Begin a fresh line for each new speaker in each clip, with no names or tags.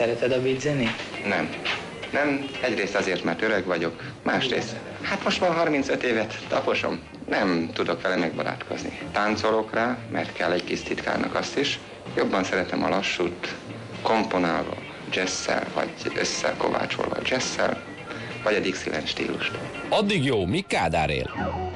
Szereted a beat zenét?
Nem. Nem, egyrészt azért, mert öreg vagyok, másrészt, hát most már 35 évet taposom, nem tudok vele megbarátkozni. Táncolok rá, mert kell egy kis titkárnak azt is, jobban szeretem a lassút, komponálva, jazzszel, vagy összekovácsolva jazzszel, vagy a Dixieland stílust.
Addig jó, mi Kádár él?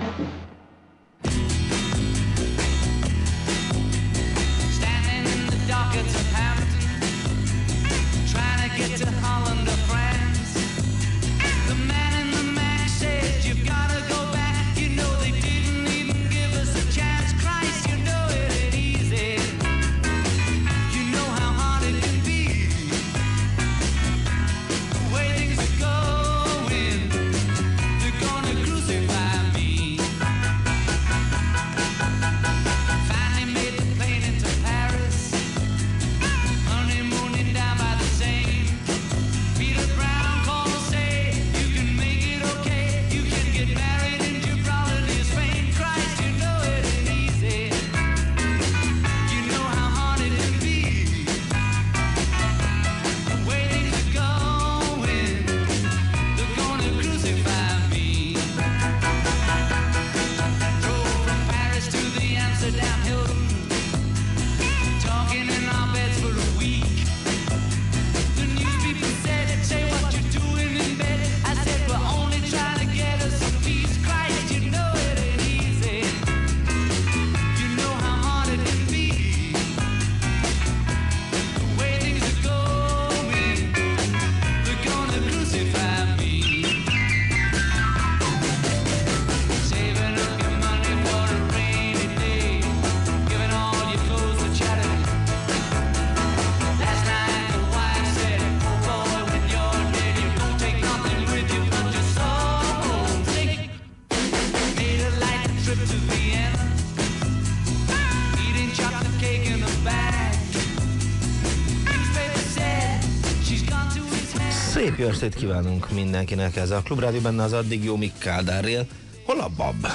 Jó estét kívánunk mindenkinek ez a Klubrádió benne az addig jó Mik Kádárrél. Hol a bab?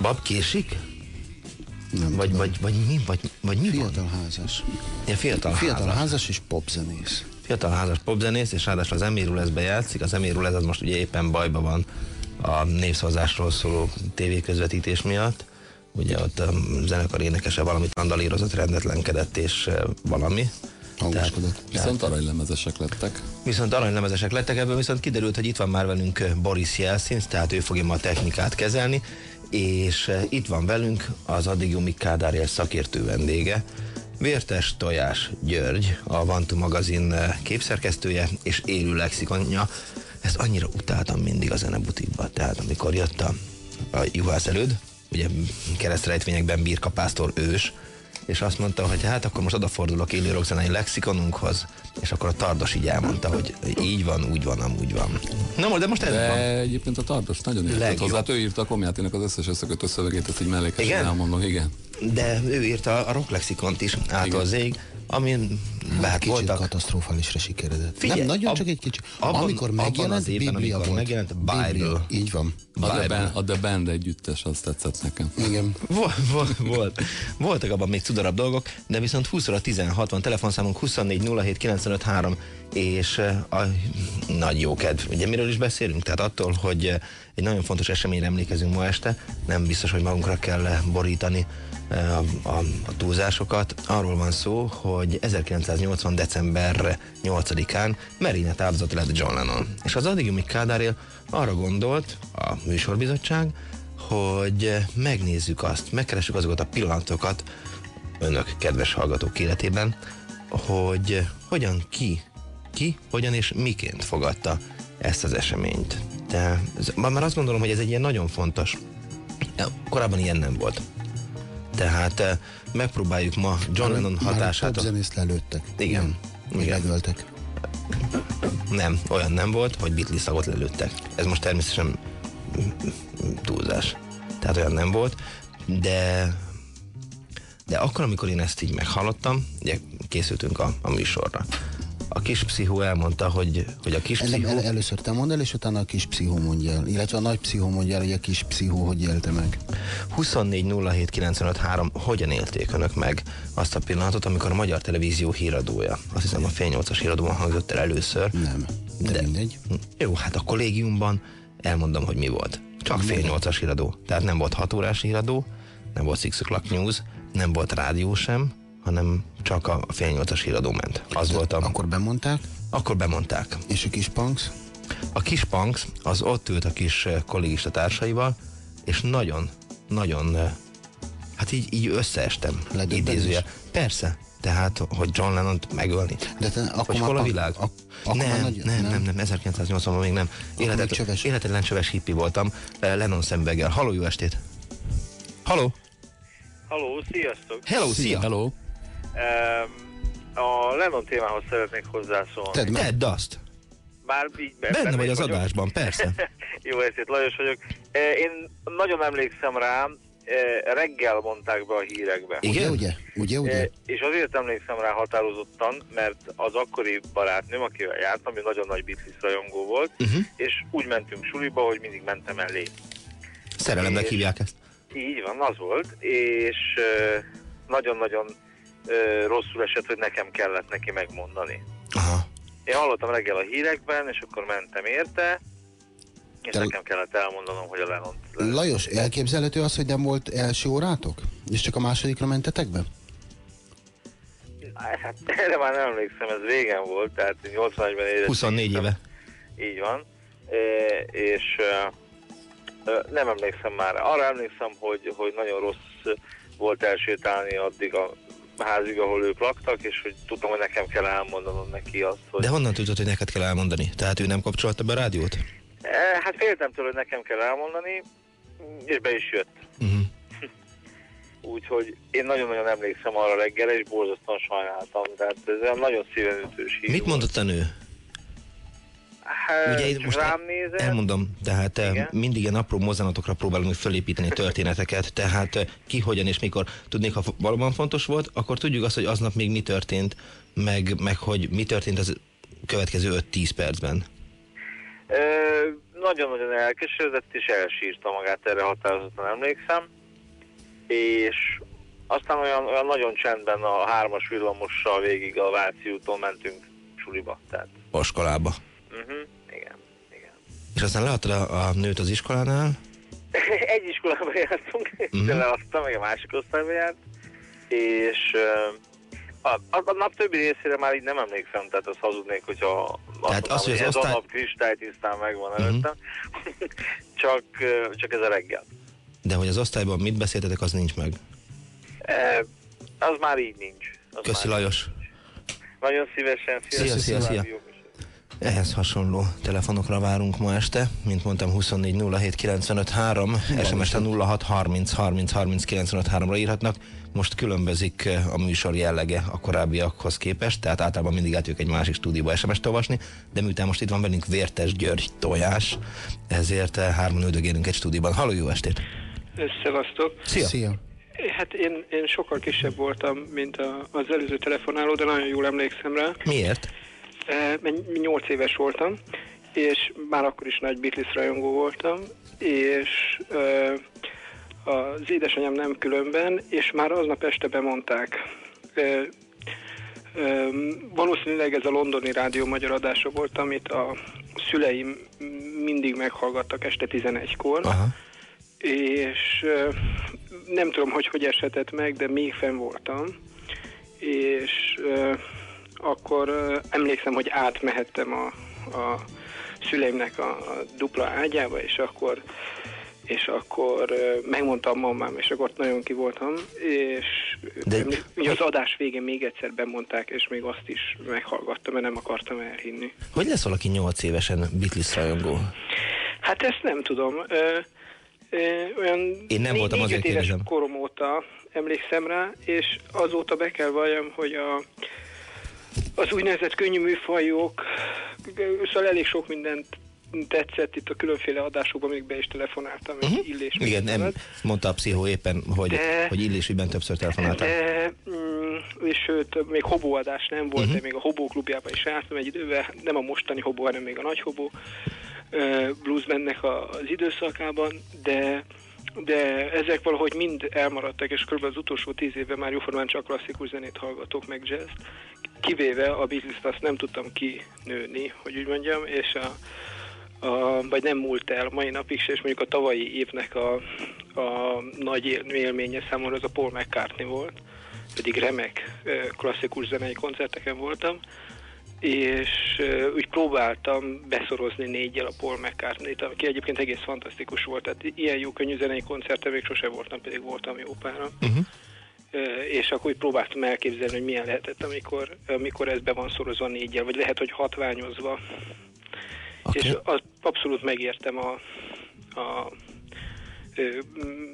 Bab késik?
Nem
Vagy,
tudom.
vagy, vagy mi? Vagy, vagy mi van?
Fiatal házas.
Ja, fiatal,
Fiatal
házas.
házas és popzenész.
Fiatal házas popzenész, és ráadásul az Emirul ezbe játszik. Az Emirul ez az most ugye éppen bajban van a névszavazásról szóló tévéközvetítés miatt. Ugye ott a zenekar énekese valamit randalírozott, rendetlenkedett és eh, valami.
Hangoskodott.
Viszont aranylemezesek lettek.
Viszont aranylemezesek lettek, ebből viszont kiderült, hogy itt van már velünk Boris Jelszins, tehát ő fogja ma a technikát kezelni, és eh, itt van velünk az addig Jumik Kádár szakértő vendége, Vértes Tojás György, a Vantu magazin eh, képszerkesztője és élő lexikonja. Ezt annyira utáltam mindig a zenebutikba, tehát amikor jött a, a juhász előd, ugye keresztrejtvényekben Birka Pásztor ős, és azt mondta, hogy hát akkor most odafordulok élő rockzenei lexikonunkhoz, és akkor a Tardos így elmondta, hogy így van, úgy van, amúgy van. Na most, de most ez
De
van.
egyébként a Tardos nagyon értett hozzá. Hát Ő írta a Komjátinak az összes összekötő szövegét, ezt így mellékesen
Igen?
elmondom, igen.
De ő írta a rock lexikont is, ától amin hát
Kicsit
voltak
katasztrofálisra sikeredett.
Figyelj,
nem, nagyon
ab-
csak egy kicsi.
abban-
amikor
abban
megjelent,
az évben,
Biblia
amikor
volt.
megjelent,
Biblia.
Bible.
Így van.
A The. Band, a The Band együttes, az tetszett nekem.
Igen.
Volt, volt, volt. Voltak abban még cudarabb dolgok, de viszont 20 óra 16 van, telefonszámunk 24 07 95 3, és eh, a nagy jó kedv. Ugye miről is beszélünk? Tehát attól, hogy eh, egy nagyon fontos eseményre emlékezünk ma este, nem biztos, hogy magunkra kell eh, borítani a, a, túlzásokat. Arról van szó, hogy 1980. december 8-án merénylet áldozat lett John Lennon. És az addig, míg Kádár él, arra gondolt a műsorbizottság, hogy megnézzük azt, megkeressük azokat a pillanatokat önök kedves hallgatók életében, hogy hogyan ki, ki, hogyan és miként fogadta ezt az eseményt. De már azt gondolom, hogy ez egy ilyen nagyon fontos. Korábban ilyen nem volt. Tehát eh, megpróbáljuk ma John Lennon
Már
hatását...
popzenészt lelőttek.
Igen.
Még
Igen.
megöltek.
Nem, olyan nem volt, hogy Beatles szagot lelőttek. Ez most természetesen túlzás. Tehát olyan nem volt, de de akkor, amikor én ezt így meghallottam, ugye készültünk a, a műsorra, a kis pszichó elmondta, hogy, hogy a kis pszichó...
el, először te mondd el, és utána a kis pszichó mondja el. Illetve a nagy pszichó mondja el, hogy a kis pszichó hogy élte meg.
24 07 95 3, hogyan élték önök meg azt a pillanatot, amikor a Magyar Televízió híradója, azt hiszem a fél nyolcas híradóban hangzott el először.
Nem. De,
De-
mindegy.
Jó, hát a kollégiumban elmondom, hogy mi volt. Csak fél nyolcas híradó. Tehát nem volt hat órás híradó, nem volt Six O'Clock News, nem volt rádió sem, hanem csak a fél nyolcas híradó ment. Az volt a...
Akkor bemondták,
Akkor bemondták.
és a kis punks?
A kis punks az ott ült a kis eh, kollégista társaival, és nagyon, nagyon, eh, hát így, így összeestem. Idézője. Persze. Tehát, hogy John Lennon-t megölni.
De te, akkor
Hogy hol a világ?
ak- akkor már
nem,
nagy-
nem, nem, nem, 1980-ban még nem. Életet,
csöves.
életetlen csöves hippi voltam, eh, Lennon szemüveggel. Halló, jó estét! Halló!
Halló, sziasztok!
Hello, szia!
Hello.
A Lennon témához szeretnék hozzászólni.
Tedd.
Tedd azt!
Bár így be-
Benne vagy az
vagyok.
adásban, persze.
Jó estét, Lajos vagyok. E, Én nagyon emlékszem rá, e, reggel mondták be a hírekbe.
Ugye,
Igen?
ugye? Ugye,
E,
ugye?
És azért emlékszem rá határozottan, mert az akkori barátnőm, akivel jártam, ő nagyon nagy Beatles rajongó volt,
Uh-huh.
és úgy mentünk suliba, hogy mindig mentem elé.
Szerelemnek
És-
hívják ezt.
Így van, az volt, és nagyon-nagyon ö, rosszul esett, hogy nekem kellett neki megmondani.
Aha.
Én hallottam reggel a hírekben, és akkor mentem érte, és
Te-
nekem kellett elmondanom, hogy a Lenont...
Lajos, elképzelhető az, hogy nem volt első órátok? És csak a másodikra mentetek be?
Hát erre már nem emlékszem, ez régen volt, tehát 81-ben érettségiztem.
24 éve.
Így van. E, és e, nem emlékszem már. Arra emlékszem, hogy, hogy nagyon rossz volt elsétálni addig a házig, ahol ők laktak, és hogy tudtam, hogy nekem kell elmondanom neki azt, hogy...
De honnan tudod, hogy neked kell elmondani? Tehát ő nem kapcsolta be a rádiót?
E, hát féltem tőle, hogy nekem kell elmondani, és be is jött.
Uh-huh.
Úgyhogy én nagyon-nagyon emlékszem arra reggelre, és borzasztóan sajnáltam. Tehát ez olyan nagyon szívenütős hír
Mit mondott a nő?
Hát,
Ugye én most
rám nézett,
elmondom, tehát eh,
Igen.
mindig ilyen apró mozzanatokra próbálunk fölépíteni történeteket, tehát eh, ki, hogyan és mikor. Tudnék, ha valóban fontos volt, akkor tudjuk azt, hogy aznap még mi történt, meg, meg hogy mi történt az következő 5-10 percben.
Nagyon-nagyon elkeseredett, és elsírta magát, erre határozottan emlékszem. És aztán olyan, olyan nagyon csendben a hármas villamossal végig a Váci úton mentünk suliba. Tehát,
Oskolába.
Uh-huh, igen, igen.
És aztán leadtad a, a nőt az iskolánál,
Egy iskolában jártunk,
Mhm.
de leadtam, meg a másik osztályban járt. És a, a, a nap többi részére már így nem emlékszem, tehát azt hazudnék, hogyha
Tehát
azt
az, hogy az
ez
osztály-
a nap kristálytisztán megvan
Mhm.
előttem. csak, csak ez a reggel.
de hogy az osztályban mit beszéltetek, az nincs meg.
E, az már így nincs. Az
Köszi Lajos.
Nagyon szívesen.
Szia, szia, szia.
Műsor.
Ehhez hasonló telefonokra várunk ma este, mint mondtam 24 07 95 3, SMS-t a 06 30 30 30 95 3-ra írhatnak. Most különbözik eh, a műsor jellege a korábbiakhoz képest, tehát általában mindig átjövök egy másik stúdióba SMS-t olvasni, de miután most itt van velünk Vértes György Tojás, ezért eh, hárman üldögélünk egy stúdióban. Halló, jó estét!
Szevasztok!
Szia!
Szia.
Hát én, én sokkal kisebb voltam, mint a, az előző telefonáló, de nagyon jól emlékszem rá.
Miért?
8 éves voltam, és már akkor is nagy Beatles rajongó voltam, és az édesanyám nem különben, és már aznap este bemondták. Valószínűleg ez a londoni rádió magyar adása volt, amit a szüleim mindig meghallgattak este 11-kor.
Aha.
és nem tudom, hogy hogy eshetett meg, de még fenn voltam, és akkor emlékszem, hogy átmehettem a, a szüleimnek a, a dupla ágyába, és akkor és akkor megmondtam mamám, és akkor ott nagyon ki voltam, és
De-
ugye az adás végén még egyszer bemondták, és még azt is meghallgattam, mert nem akartam elhinni.
Hogy lesz valaki 8 évesen Beatles rajongó?
Hát ezt nem tudom. Ö, ö, olyan
Én nem voltam, azért
éves
kérdezem.
korom óta emlékszem rá, és azóta be kell valljam, hogy a, az úgynevezett könnyű műfajok, szóval elég sok mindent tetszett, itt a különféle adásokban még be is telefonáltam, uh-huh.
Mhm.
illés.
Igen, nem mondta a pszichó éppen, hogy,
De-
hogy illésügyben többször telefonáltál.
De, mm, és sőt, még hobóadás nem volt, uh-huh. de még a hobó klubjában is jártam egy időben, nem a mostani hobó, hanem még a nagy hobó bluesbennek az időszakában, de de ezek valahogy mind elmaradtak, és kb. az utolsó tíz évben már jóformán csak klasszikus zenét hallgatok, meg jazz kivéve a Beatles-t azt nem tudtam kinőni, hogy úgy mondjam, és a, a, vagy nem múlt el mai napig se, és mondjuk a tavalyi évnek a, a nagy él- élménye számomra az a Paul McCartney volt, pedig remek klasszikus zenei koncerteken voltam, és úgy próbáltam beszorozni négyel a Paul McCartney-t, aki egyébként egész fantasztikus volt, tehát ilyen jó könnyű zenei koncerten még sose voltam, pedig voltam jó pára.
Uh-huh.
És akkor úgy próbáltam elképzelni, hogy milyen lehetett, amikor, amikor ez be van szorozva négyel, vagy lehet, hogy hatványozva.
Oké.
És az abszolút megértem a, a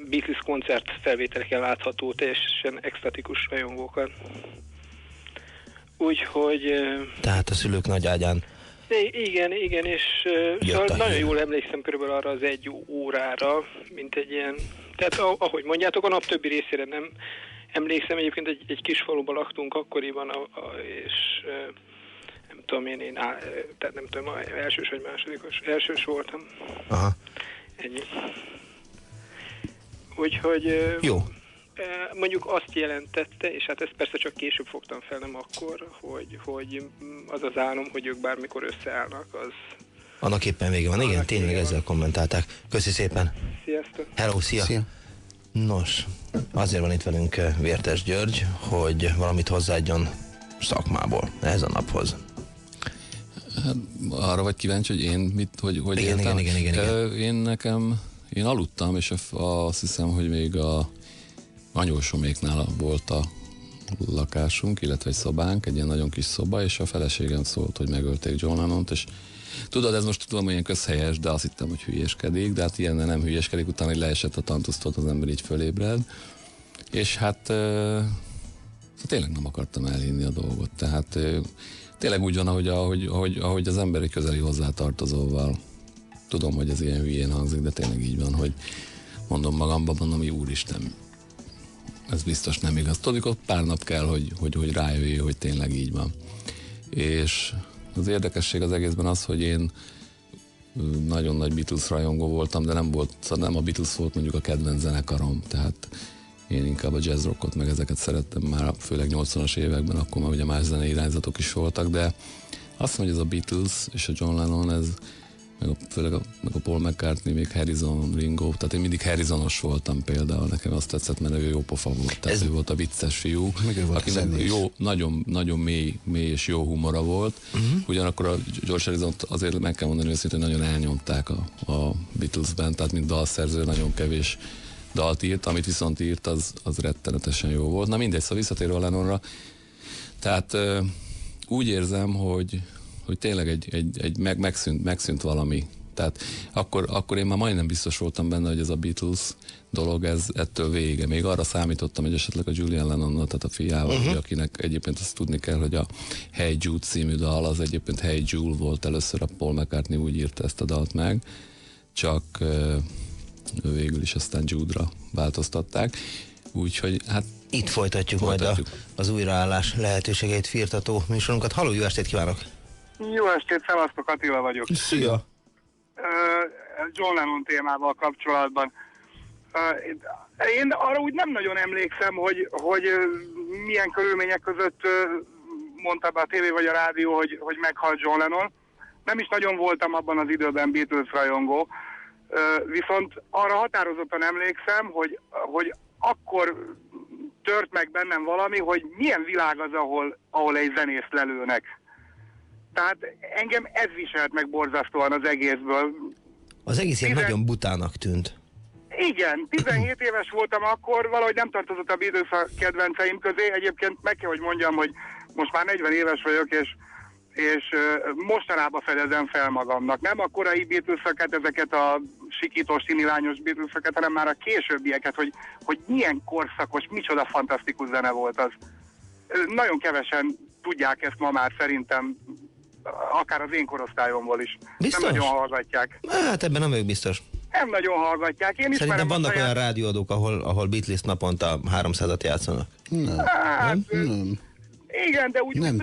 Beatles koncert felvételeken látható teljesen extatikus rajongókat. Úgyhogy
Tehát a szülők nagy ágyán.
Igen, igen, és uh, szóval nagyon
hír.
jól emlékszem körülbelül arra az egy órára, mint egy ilyen, tehát ahogy mondjátok, a nap többi részére nem emlékszem, egyébként egy, egy kis faluban laktunk akkoriban, a, a, és uh, nem tudom én, én á, tehát nem tudom, elsős vagy másodikos, elsős voltam,
Aha.
ennyi. Úgyhogy
Jó.
Mondjuk azt jelentette, és hát ezt persze csak később fogtam fel, nem akkor, hogy, hogy az az álom, hogy ők bármikor összeállnak, az
Annak éppen vége van. Igen, tényleg
van.
ezzel kommentálták. Köszi szépen.
sziasztok!
Hello, szia.
Szia.
Nos, azért van itt velünk eh, Vértes György, hogy valamit hozzáadjon szakmából ehhez a naphoz.
Hát, arra vagy kíváncsi, hogy én mit, hogy, hogy
Igen,
éltem?
igen, igen, igen, igen.
Én nekem, én aludtam, és azt hiszem, hogy még a anyósoméknál volt a lakásunk, illetve egy szobánk, egy ilyen nagyon kis szoba, és a feleségem szólt, hogy megölték John Lennont, és tudod, ez most tudom, ilyen közhelyes, de azt hittem, hogy hülyéskedik, de hát ilyen nem hülyéskedik, utána, hogy leesett a tantusztot, az ember így fölébred. És hát ö, tényleg nem akartam elhinni a dolgot. Tehát ö, tényleg úgy van, ahogy, ahogy, ahogy, ahogy az ember egy közeli hozzátartozóval. Tudom, hogy ez ilyen hülyén hangzik, de tényleg így van, hogy mondom magamban, mondom, hogy úristen, ez biztos nem igaz. Tudod, mikor pár nap kell, hogy, hogy, hogy rájöjjél, hogy tényleg így van. És az érdekesség az egészben az, hogy én nagyon nagy Beatles rajongó voltam, de nem volt, szóval nem a Beatles volt mondjuk a kedvenc zenekarom, tehát én inkább a jazz rockot, meg ezeket szerettem már, főleg 80-as években, akkor már ugye más zenei irányzatok is voltak, de azt mondom, hogy ez a Beatles és a John Lennon, ez meg a, főleg a, meg a Paul McCartney, még Harrison, Ringo, tehát én mindig Harrisonos voltam például, nekem azt tetszett, mert ő jó pofa volt, tehát
Ez-
ő volt a vicces fiú, akinek jó, nagyon, nagyon mély, mély és jó humora volt, uh-huh. ugyanakkor a George harrison azért meg kell mondani őszintén, nagyon elnyomták a, a Beatles-ben, tehát mint dalszerző nagyon kevés dalt írt, amit viszont írt, az, az rettenetesen jó volt. Na mindegy, szóval visszatérve a Lennonra, tehát úgy érzem, hogy, hogy tényleg egy, egy, egy meg, megszűnt, megszűnt valami. Tehát akkor, akkor én már majdnem biztos voltam benne, hogy ez a Beatles dolog, ez ettől vége. Még arra számítottam, hogy esetleg a Julian lennon tehát a fiával, uh-huh. akinek egyébként azt tudni kell, hogy a Hey Jude című dal, az egyébként Hey Jule volt először, a Paul McCartney úgy írta ezt a dalt meg, csak ö, végül is aztán Jude-ra változtatták. Úgyhogy hát
Itt folytatjuk,
Folytatjuk.
majd a, az újraállás lehetőségeit firtató műsorunkat. Halló, jó estét kívánok!
Jó estét, szevasztok, Attila vagyok.
Szia!
John Lennon témával kapcsolatban. Én arra úgy nem nagyon emlékszem, hogy, hogy milyen körülmények között mondta be a tévé vagy a rádió, hogy, hogy meghalt John Lennon. Nem is nagyon voltam abban az időben Beatles rajongó, viszont arra határozottan emlékszem, hogy, hogy akkor tört meg bennem valami, hogy milyen világ az, ahol, ahol egy zenészt lelőnek. Tehát engem ez viselt meg borzasztóan az egészből.
Az egész ilyen
Tizen-
nagyon butának tűnt.
Igen, 17 éves voltam akkor, valahogy nem tartozott a Beatles a kedvenceim közé. Egyébként meg kell, hogy mondjam, hogy most már 40 éves vagyok, és, és mostanában fedezem fel magamnak. Nem a korai beatles ezeket a sikítós, tinilányos beatles hanem már a későbbieket, hogy, hogy milyen korszakos, micsoda fantasztikus zene volt az. Nagyon kevesen tudják ezt ma már szerintem akár az én korosztályomból is.
Biztos?
Nem nagyon hallgatják.
Hát ebben nem vagyok biztos.
Nem nagyon hallgatják. Én
Szerintem vannak
saját-
olyan rádióadók, ahol, ahol Beatles naponta 300-at játszanak.
Nem.
Hát,
Nem.
Igen, de úgy
Nem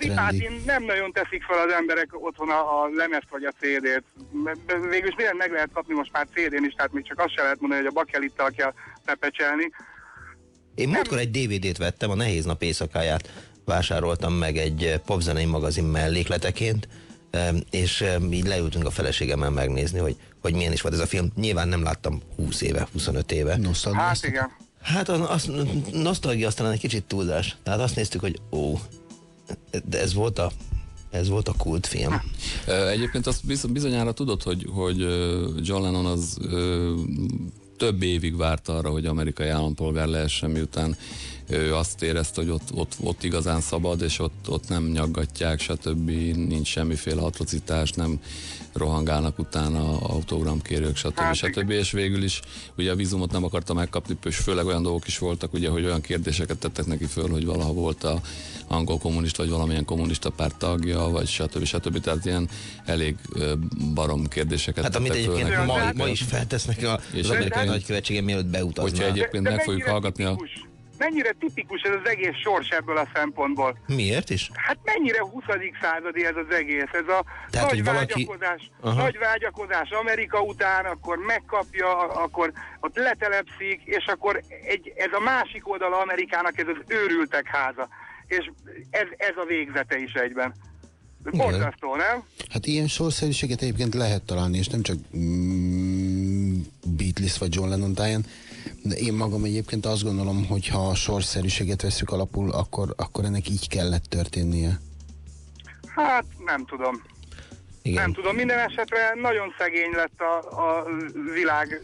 nem nagyon teszik fel az emberek otthon a, a lemezt vagy a CD-t. Végülis mindent meg lehet kapni most már CD-n is, tehát még csak azt se lehet mondani, hogy a bakelittal kell pepecselni.
Én múltkor egy DVD-t vettem, a Nehéz Nap éjszakáját vásároltam meg egy eh, popzenei magazin mellékleteként, és így leültünk a feleségemmel megnézni, hogy, hogy milyen is volt ez a film. Nyilván nem láttam 20 éve, 25 éve.
Hát
Nosztalgiáztatok?
igen.
Hát az, az nosztalgia aztán egy kicsit túlzás. Tehát azt néztük, hogy ó, de ez volt a, ez volt a kultfilm.
Egyébként azt biz- bizonyára tudod, hogy, hogy John Lennon az több évig várt arra, hogy amerikai állampolgár lehessen, miután ő azt érezte, hogy ott, ott, ott igazán szabad, és ott, ott nem nyaggatják, stb. Nincs semmiféle atrocitás, nem rohangálnak utána autogramkérők, stb.
Hát
stb. És végül is ugye a vízumot nem akarta megkapni, és főleg olyan dolgok is voltak, ugye, hogy olyan kérdéseket tettek neki föl, hogy valaha volt a angol kommunista, vagy valamilyen kommunista párt tagja, vagy stb. stb. Tehát ilyen elég barom kérdéseket
Hát amit
tettek föl
egyébként
neki.
ma, ma is feltesznek a-
És
az amerikai nagykövetségen, mielőtt beutaznak.
Hogyha egyébként meg fogjuk hallgatni a...
tipikus, mennyire tipikus ez az egész sors ebből a szempontból?
Miért is?
Hát mennyire 20. századi ez az egész, ez a
Tehát,
nagy
valaki-
vágyakozás,
Aha.
nagy vágyakozás Amerika után, akkor megkapja, akkor ott letelepszik, és akkor egy, ez a másik oldala Amerikának, ez az őrültek háza. És ez, ez a végzete is egyben. Borzasztó, nem?
Hát ilyen sorszerűséget egyébként lehet találni, és nem csak mm, Beatles vagy John Lennon táján, én magam egyébként azt gondolom, hogy ha a sorszerűséget veszük alapul, akkor, akkor ennek így kellett történnie.
Hát nem tudom.
Igen.
Nem tudom, minden esetre nagyon szegény lett a, a világ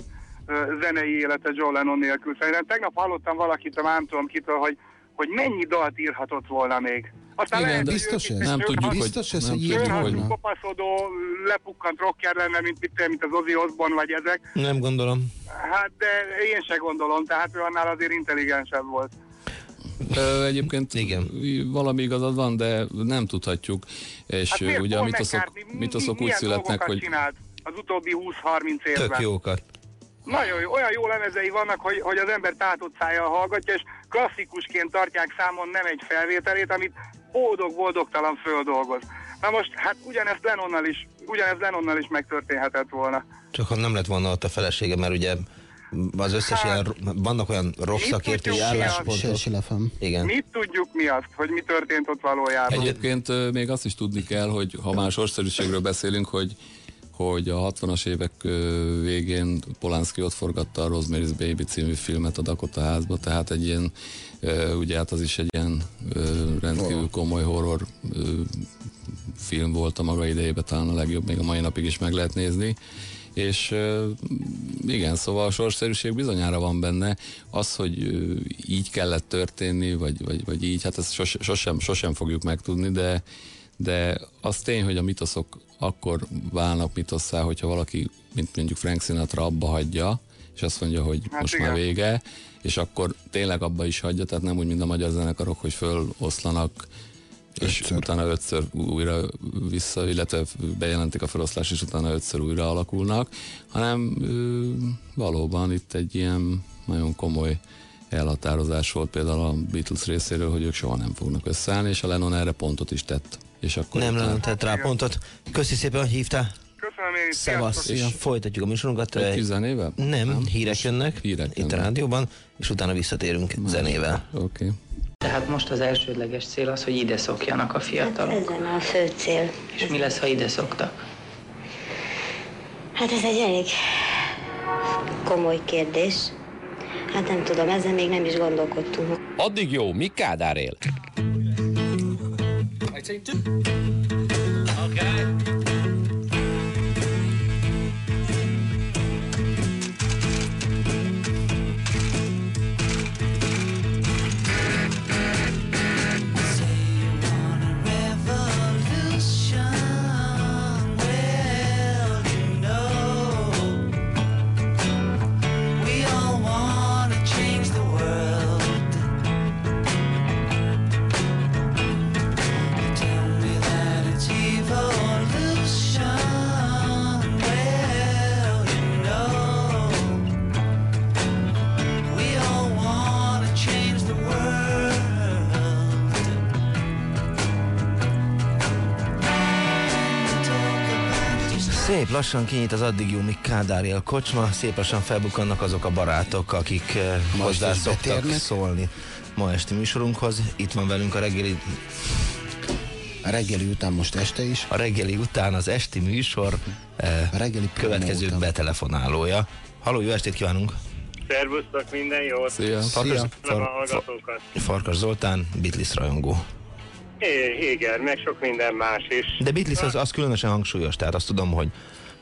zenei élete John Lennon nélkül. Szerintem tegnap hallottam valakit, nem tudom kitől, hogy, hogy mennyi dalt írhatott volna még. Aztán
Igen,
lehet, hogy
biztos ez?
Nem tudjuk, hogy,
biztos ez, hogy ilyen
hasonló kopaszodó, lepukkant rocker lenne, mint, mint, mint az Ozzy Osbourne vagy ezek.
Nem gondolom.
Hát de én se gondolom, tehát ő annál azért intelligensebb volt.
Ö, Egyébként
Igen.
valami igazad van, de nem tudhatjuk. És
Hát miért
ugye a mitoszok, mitoszok úgy születnek, hogy
csinált az utóbbi 20-30 évben?
Tök jókat.
Nagyon jó, olyan jó lemezei vannak, hogy, hogy az ember tátott szájjal hallgatja, és klasszikusként tartják számon nem egy felvételét, amit boldog-boldogtalan földolgoz. Na most, hát ugyanezt Lennonnal is, ugyanezt Lennonnal is megtörténhetett volna.
Csak ha nem lett volna ott a felesége, mert ugye az összes
Hát,
ilyen, vannak olyan
mit
szakértői álláspontok. Igen.
Mit tudjuk mi azt, hogy mi történt ott valójában?
Egyébként még azt is tudni kell, hogy ha már sorszerűségről beszélünk, hogy hogy a 60-as évek végén Polanski ott forgatta a Rosemary's Baby című filmet a Dakota házba, tehát egy ilyen, ugye hát az is egy ilyen rendkívül komoly horror film volt a maga idejében, talán a legjobb, még a mai napig is meg lehet nézni. És igen, szóval a sorszerűség bizonyára van benne. Az, hogy így kellett történni, vagy, vagy, vagy így, hát ezt sos, sosem, sosem fogjuk megtudni, de, de az tény, hogy a mitoszok akkor válnak mitosszá, hogyha valaki, mint mondjuk Frank Sinatra abba hagyja, és azt mondja, hogy
Hát
most
igen.
már vége, és akkor tényleg abba is hagyja, tehát nem úgy, mint a magyar zenekarok, hogy föloszlanak, és
Ötször.
utána ötször újra vissza, illetve bejelentik a feloszlást, és utána ötször újra alakulnak, hanem ö, valóban itt egy ilyen nagyon komoly elhatározás volt például a Beatles részéről, hogy ők soha nem fognak összeállni, és a Lennon erre pontot is tett. És akkor
Nem
utána-
Lennon tett rá pontot. Köszi szépen, hogy hívtál.
Köszönöm én is.
Szevasz. Igen, folytatjuk a műsorunkat.
Egy tizenéve?
Nem, nem, hírek jönnek
Hírek
itt a
jönnek.
rádióban, és utána visszatérünk zenével.
Oké. Okay.
Tehát most az elsődleges cél az, hogy ide szokjanak a fiatalok.
Ez lenne a fő cél.
És mi lesz, ha ide szoktak?
Hát ez egy elég komoly kérdés. Hát nem tudom, ezzel még nem is gondolkodtunk.
Addig jó, mi Kádár él?
18.
Szép lassan kinyit az addig jó Mick Kádáriel kocsma, szép lassan felbukkannak azok a barátok, akik eh, hozzá
is
szoktak
betérnek.
szólni ma esti műsorunkhoz. Itt van velünk a reggeli,
A reggeli után most este is.
a reggeli után az esti műsor eh,
A reggeli
következő
promóta.
betelefonálója. Halló, jó estét kívánunk!
Szervusztok, minden jót!
Szia!
Farkas,
Nem a
Far,
hallgatókat.
Farkas Zoltán, Beatles rajongó.
É, igen, meg sok minden más is.
De Beatles az, az különösen hangsúlyos, tehát azt tudom, hogy,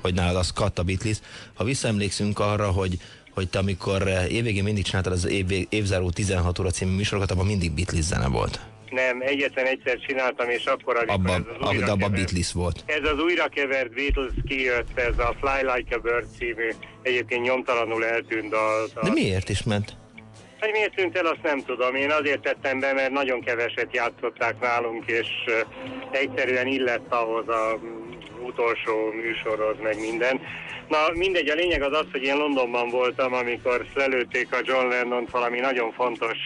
hogy nálad az katta Beatles. Ha visszaemlékszünk arra, hogy hogy te amikor eh, évvégén mindig csináltad az év, évzáró 16 óra című műsorokat, abban mindig Beatles zene volt.
Nem, egyetlen egyszer csináltam, és akkor, amikor
Abban,
ez az
ab, de abban
újrakevert-
Beatles volt.
Ez az újrakevert Beatles kijött, ez a Fly Like a Bird című, egyébként nyomtalanul eltűnt dal.
De miért is ment?
Hogy miért tűnt el, azt nem tudom. Én azért tettem be, mert nagyon keveset játszották nálunk, és ö, egyszerűen illett ahhoz a mm, utolsó műsorhoz, meg minden. Na mindegy, a lényeg az az, hogy én Londonban voltam, amikor lelőtték a John Lennon valami nagyon fontos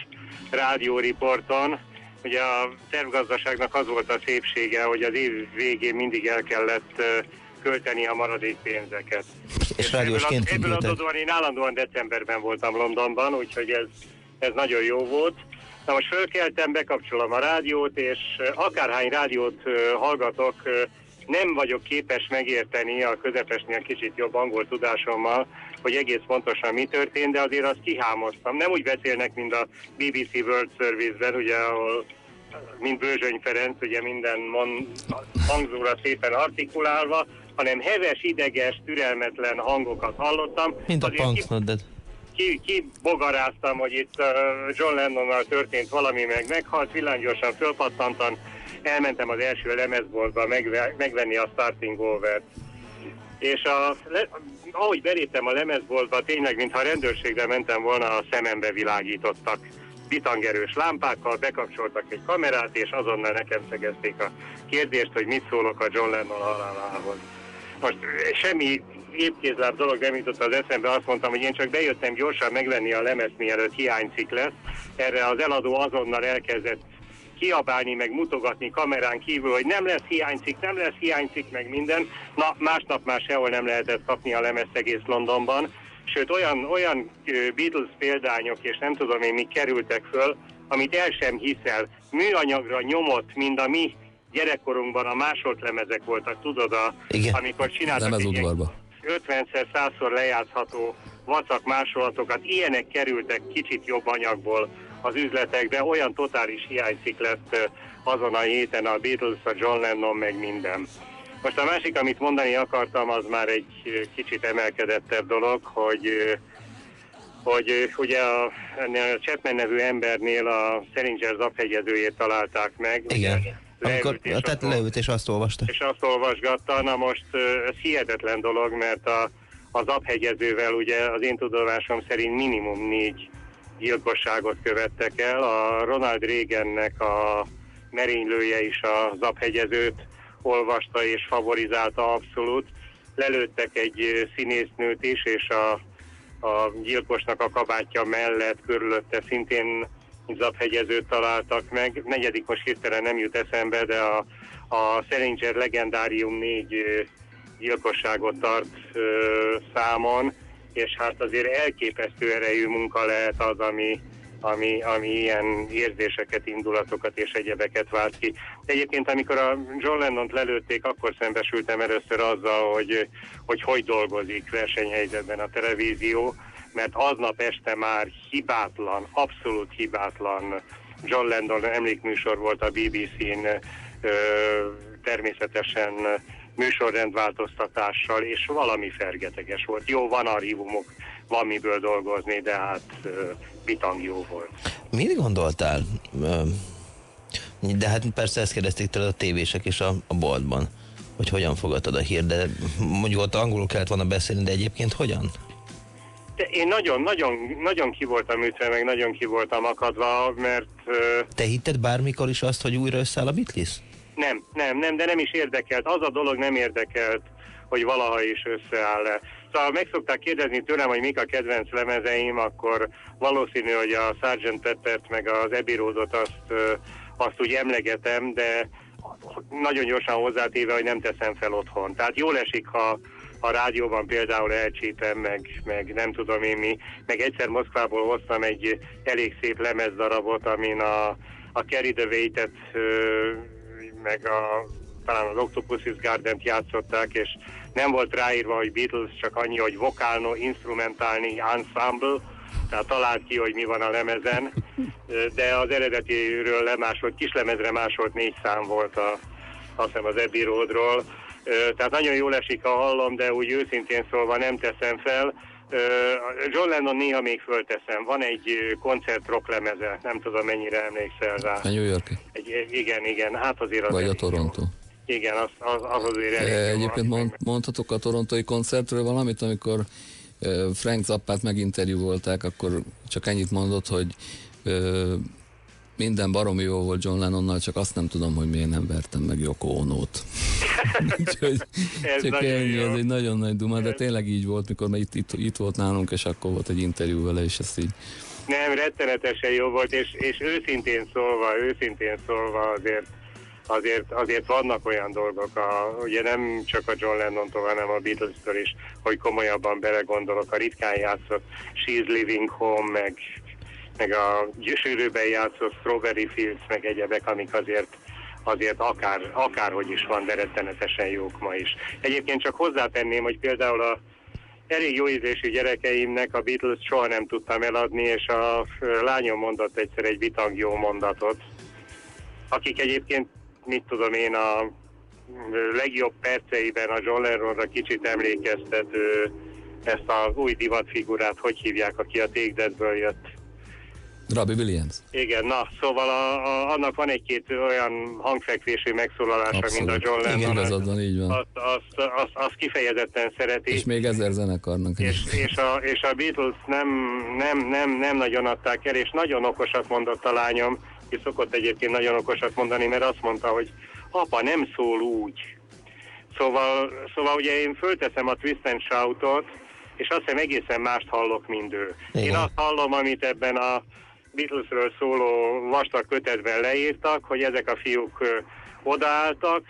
rádióriporton. Ugye a tervgazdaságnak az volt a szépsége, hogy az év végén mindig el kellett ö, költeni a maradék pénzeket.
És rádiósként
Ebből, ebből adódóan én állandóan decemberben voltam Londonban, úgyhogy ez, ez nagyon jó volt. Na most fölkeltem, bekapcsolom a rádiót, és akárhány rádiót hallgatok, nem vagyok képes megérteni a közepesnél kicsit jobb angol tudásommal, hogy egész pontosan mi történt, de azért azt kihámoztam. Nem úgy beszélnek, mint a BBC World Service-ben, ugye, ahol mint Bőzsöny Ferenc, ugye minden hangzóra szépen artikulálva, hanem heves, ideges, türelmetlen hangokat hallottam.
Mint a
Azért ki-
Punksnodded.
ki, hogy itt uh, John Lennonnal történt valami, meg meghalt, villámgyorsan fölpattantam, elmentem az első lemezboltba megve, megvenni a Starting Over-t. És a, le, ahogy beléptem a lemezboltba, tényleg, mintha rendőrségre mentem volna, a szemembe világítottak bitangerős lámpákkal, bekapcsoltak egy kamerát, és azonnal nekem szegezték a kérdést, hogy mit szólok a John Lennon halálához. Most eh, semmi épkézláb dolog nem jutott az eszembe, azt mondtam, hogy én csak bejöttem gyorsan megvenni a lemezt, mielőtt hiánycik lesz. Erre az eladó azonnal elkezdett kiabálni, meg mutogatni kamerán kívül, hogy nem lesz hiánycik, nem lesz hiánycik, meg minden. Na, másnap már sehol nem lehetett kapni a lemezt egész Londonban. Sőt, olyan, olyan Beatles példányok, és nem tudom én, mi kerültek föl, amit el sem hiszel, műanyagra nyomott, mint a mi gyerekkorunkban a másodlemezek voltak, tudod, a,
Igen.
amikor csináltak egy
Lemezudvarba.
50-szer, 100-szor lejátszható vacak másolatokat, ilyenek kerültek kicsit jobb anyagból az üzletekbe, olyan totális hiányzik lett azon a héten a Beatles, a John Lennon, meg minden. Most a másik, amit mondani akartam, az már egy kicsit emelkedettebb dolog, hogy hogy ugye a, a Chapman nevű embernél a Salinger zaphegyezőjét találták meg.
Igen.
Leült,
Amikor,
és
tehát
akkor-
leült és azt olvasta.
és azt olvasgatta, na most ez hihetetlen dolog, mert a, az aphegyezővel ugye az én tudomásom szerint minimum négy gyilkosságot követtek el. A Ronald Reagannek a merénylője is az aphegyezőt olvasta és favorizálta abszolút. Lelőttek egy színésznőt is, és a, a gyilkosnak a kabátja mellett körülötte szintén zaphegyezőt találtak meg. Negyedik most hirtelen nem jut eszembe, de a, a Salinger legendárium négy gyilkosságot tart ö, számon, és hát azért elképesztő erejű munka lehet az, ami, ami, ami ilyen érzéseket, indulatokat és egyebeket vált ki. Egyébként, amikor a John Lennont lelőtték, akkor szembesültem először azzal, hogy hogy, hogy dolgozik versenyhelyzetben a televízió, mert aznap este már hibátlan, abszolút hibátlan John Lennon emlékműsor volt a BBC-n, természetesen műsorrendváltoztatással, és valami fergeteges volt. Jó, van archívumok, van miből dolgozni, de hát bitang jó volt.
Mit gondoltál? De hát persze ezt kérdezték tőled a tévések is a, a boltban, hogy hogyan fogadtad a hír, de mondjuk ott angolul kellett volna beszélni, de egyébként hogyan?
Én nagyon, nagyon, nagyon ki voltam ütve, meg nagyon ki voltam akadva, mert
Te hitted bármikor is azt, hogy újra összeáll a Beatles?
Nem, nem, nem, de nem is érdekelt. Az a dolog nem érdekelt, hogy valaha is összeáll-e. Szóval meg szokták kérdezni tőlem, hogy mik a kedvenc lemezeim, akkor valószínű, hogy a Sgt. Peppert meg az Abbey azt, azt úgy emlegetem, de nagyon gyorsan hozzátéve, hogy nem teszem fel otthon. Tehát jól esik, ha a rádióban például elcsípem, meg, meg nem tudom én mi, meg egyszer Moszkvából hoztam egy elég szép lemezdarabot, amin a, a Carry the Weight-et, meg a, talán az Octopus's Garden-t játszották, és nem volt ráírva, hogy Beatles, csak annyi, hogy vokálno, instrumentálni, ensemble, tehát talált ki, hogy mi van a lemezen, de az eredetiről lemásolt, kislemezre másolt négy szám volt a, azt hiszem az Abbey Roadról. Tehát nagyon jól esik, ha hallom, de úgy őszintén szólva nem teszem fel. John Lennon néha még fölteszem. Van egy koncert rock lemeze, nem tudom mennyire emlékszel rá.
A New York
Egy, igen, igen, hát azért az
vagy a
elég jó.
Toronto.
Igen, az, az, az azért elég
E. Egyébként mond, mondhatok a torontói koncertről valamit, amikor Frank Zappát meginterjúvolták, akkor csak ennyit mondott, hogy minden baromi jó volt John Lennonnal, csak azt nem tudom, hogy miért nem vertem meg Yoko Onót. Úgyhogy
Ez
csak ennyi, ez egy nagyon nagy duma, de tényleg így volt, mikor már itt, itt, itt volt nálunk, és akkor volt egy interjú vele, és ezt így
Nem, rettenetesen jó volt, és, és őszintén szólva, őszintén szólva azért, azért, azért vannak olyan dolgok, a, ugye nem csak a John Lennon-tól, hanem a Beatles-től is, hogy komolyabban belegondolok, a ritkán játszott She's Living Home, meg, meg a gyösörőben játszott Strawberry Fields, meg egyebek, amik azért azért akár, akárhogy is van, de rettenetesen jók ma is. Egyébként csak hozzátenném, hogy például a elég jó ízlésű gyerekeimnek a Beatles soha nem tudtam eladni, és a lányom mondott egyszer egy bitang jó mondatot, akik egyébként, mit tudom én, a legjobb perceiben a John Lennonra kicsit emlékeztető ezt az új divatfigurát, hogy hívják, aki a Take That-ből jött.
Robbie Williams.
Igen, na, szóval a, a, annak van egy-két olyan hangfekvésű megszólalása, mint a John
Igen,
Lennon.
igazad van, így van.
Azt, azt, azt, azt kifejezetten szereti.
És még ezer zenekarnak is.
és, és, a, és a Beatles nem, nem, nem, nem nagyon adták el, és nagyon okosat mondott a lányom, és szokott egyébként nagyon okosat mondani, mert azt mondta, hogy apa nem szól úgy. Szóval, szóval ugye én fölteszem a Twist and Shoutot, és azt hiszem egészen mást hallok, mint ő. Én
Igen.
azt hallom, amit ebben a Beatlesről szóló vastag kötetben leírtak, hogy ezek a fiúk odaálltak,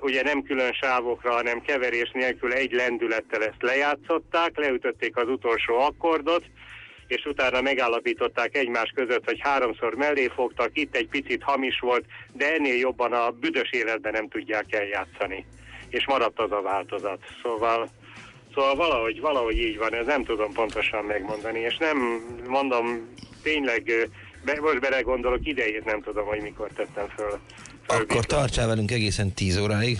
ugye nem külön sávokra, hanem keverés nélkül egy lendülettel ezt lejátszották, leütötték az utolsó akkordot, és utána megállapították egymás között, hogy háromszor mellé fogtak, itt egy picit hamis volt, de ennél jobban a büdös életben nem tudják eljátszani. És maradt az a változat. Szóval, szóval valahogy, valahogy így van, ez nem tudom pontosan megmondani, és nem mondom, tényleg, be, most belegondolok, idejét nem tudom, hogy mikor tettem föl.
Akkor tartsál velünk egészen 10 óráig.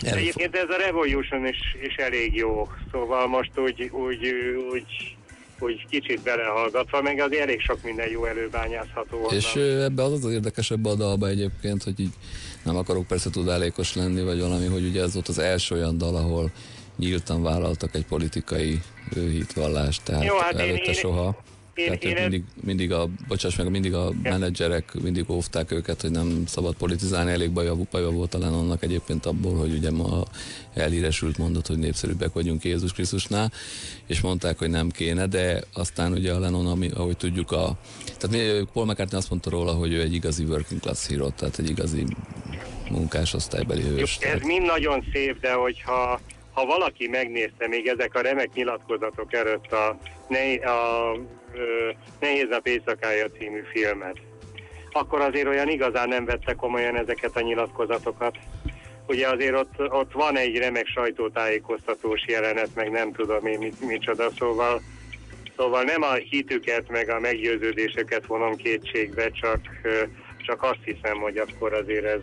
Erről
Egyébként ez a Revolution is, is elég jó, szóval most úgy, úgy, úgy, úgy kicsit belehallgatva, meg azért elég sok minden jó előbányázható onnan.
És ebbe az az érdekesebb a dalba egyébként, hogy így nem akarok persze tudálékos lenni, vagy valami, hogy ugye ez volt az első olyan dal, ahol nyíltan vállaltak egy politikai hitvallást, tehát
Jó, hát
előtte
én-
soha.
én-
tehát
én
mindig, mindig a, bocsáss meg, mindig a menedzserek mindig óvták őket, hogy nem szabad politizálni, elég baja, baja volt talán annak egyébként abból, hogy ugye ma elhíresült mondat, hogy népszerűbbek vagyunk Jézus Krisztusnál, és mondták, hogy nem kéne, de aztán ugye a Lennon, ami, ahogy tudjuk, a, tehát mi- Paul McCartney azt mondta róla, hogy ő egy igazi working class hero, tehát egy igazi munkásosztálybeli hős.
Ez mind nagyon szép, de hogyha ha valaki megnézte még ezek a remek nyilatkozatok előtt a, ne, a ö, Nehéz nap éjszakája című filmet, akkor azért olyan igazán nem vette komolyan ezeket a nyilatkozatokat. Ugye azért ott, ott van egy remek sajtótájékoztatós jelenet, meg nem tudom én mit, micsoda, szóval, szóval nem a hitüket, meg a meggyőződéseket vonom kétségbe, csak, csak azt hiszem, hogy akkor azért ez,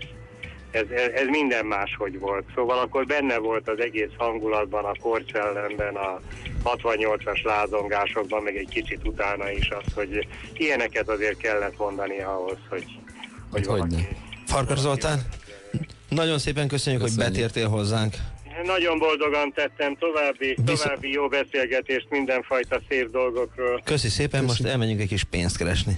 ez, ez, ez minden máshogy volt. Szóval akkor benne volt az egész hangulatban, a korcellemben, a 68-as lázongásokban, meg egy kicsit utána is az, hogy ilyeneket azért kellett mondani ahhoz, hogy, hogy valaki...
Farkas Zoltán, nagyon szépen köszönjük, hogy
Köszönjük.
betértél hozzánk.
Nagyon boldogan tettem további,
Visz-
további jó beszélgetést mindenfajta szép dolgokról.
Köszi szépen, most elmenjünk egy kis pénzt keresni.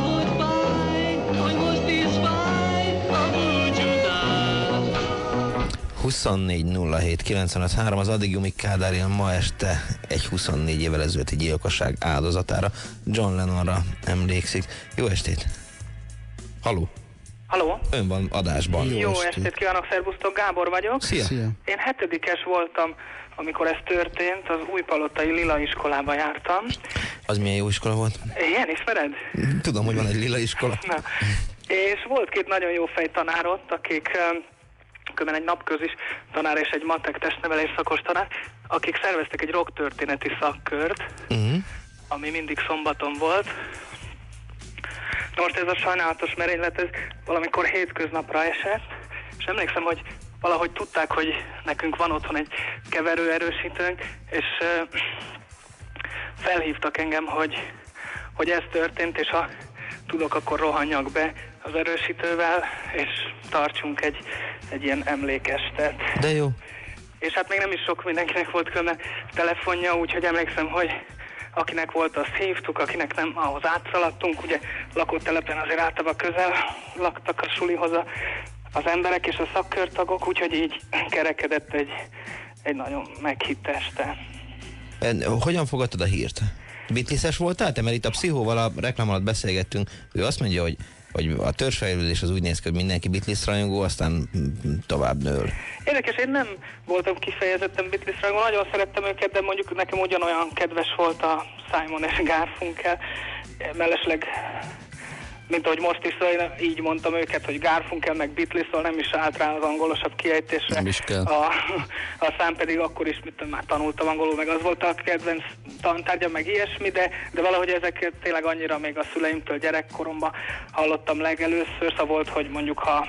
2407953 az addig Jumi Kádár ma este egy 24 évvel ezelőtti gyilkosság áldozatára. John Lennonra emlékszik. Jó estét! Haló!
Haló?
Ön van adásban.
Jó, estét kívánok, szervusztok, Gábor vagyok.
Szia. Szia.
Én hetedikes voltam, amikor ez történt, az újpalotai Lila iskolába jártam.
Az milyen jó iskola volt?
Igen, ismered?
Tudom, hogy van egy lila iskola.
Na. És volt két nagyon jó fej tanár ott, akik különben egy napközis tanár és egy matek testnevelés szakos tanár, akik szerveztek egy rock történeti szakkört,
Uh-huh.
ami mindig szombaton volt. Na most ez a sajnálatos merénylet, ez valamikor hétköznapra esett, és emlékszem, hogy valahogy tudták, hogy nekünk van otthon egy keverőerősítőnk, és ö, felhívtak engem, hogy, hogy ez történt, és ha tudok, akkor rohanjak be az erősítővel, és tartsunk egy, egy ilyen emlékestet.
De jó.
És hát még nem is sok mindenkinek volt különben telefonja, úgyhogy emlékszem, hogy akinek volt, azt hívtuk, akinek nem, ahhoz átszaladtunk. Ugye lakótelepen azért általában közel laktak a sulihoz a, az emberek és a szakkörtagok, úgyhogy így kerekedett egy, egy nagyon meghitt este.
En, hogyan fogadtad a hírt? Beatleses voltál te? Mert itt a pszichóval a reklám alatt beszélgettünk. Ő azt mondja, hogy hogy a törzsfejlődés az úgy néz ki, hogy mindenki Beatles rajongó, aztán tovább nől.
Érdekes, én nem voltam kifejezetten Beatles rajongó, nagyon szerettem őket, de mondjuk nekem ugyanolyan kedves volt a Simon és Garfunkel. Mellesleg, mint ahogy most is, így mondtam őket, hogy Garfunkel meg Beatles, szóval nem is állt rá az angolosabb kiejtésre.
Nem is kell.
A, a szám pedig akkor is, mit már tanultam angolul, meg az volt a kedvenc tantárgya, meg ilyesmi, de, de valahogy ezeket tényleg annyira még a szüleimtől gyerekkoromban hallottam legelőször, szóval volt, hogy mondjuk ha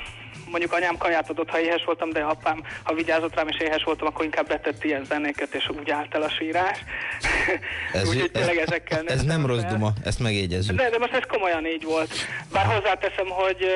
mondjuk anyám kaját adott, ha éhes voltam, de apám, ha vigyázott rám és éhes voltam, akkor inkább betett ilyen zenéket, és úgy állt el a sírás.
Ez,
Úgyhogy tényleg ezekkel
ez
nem
nem rossz duma, ezt megjegyezzük.
De, de most ez komolyan így volt. Bár hozzáteszem, hogy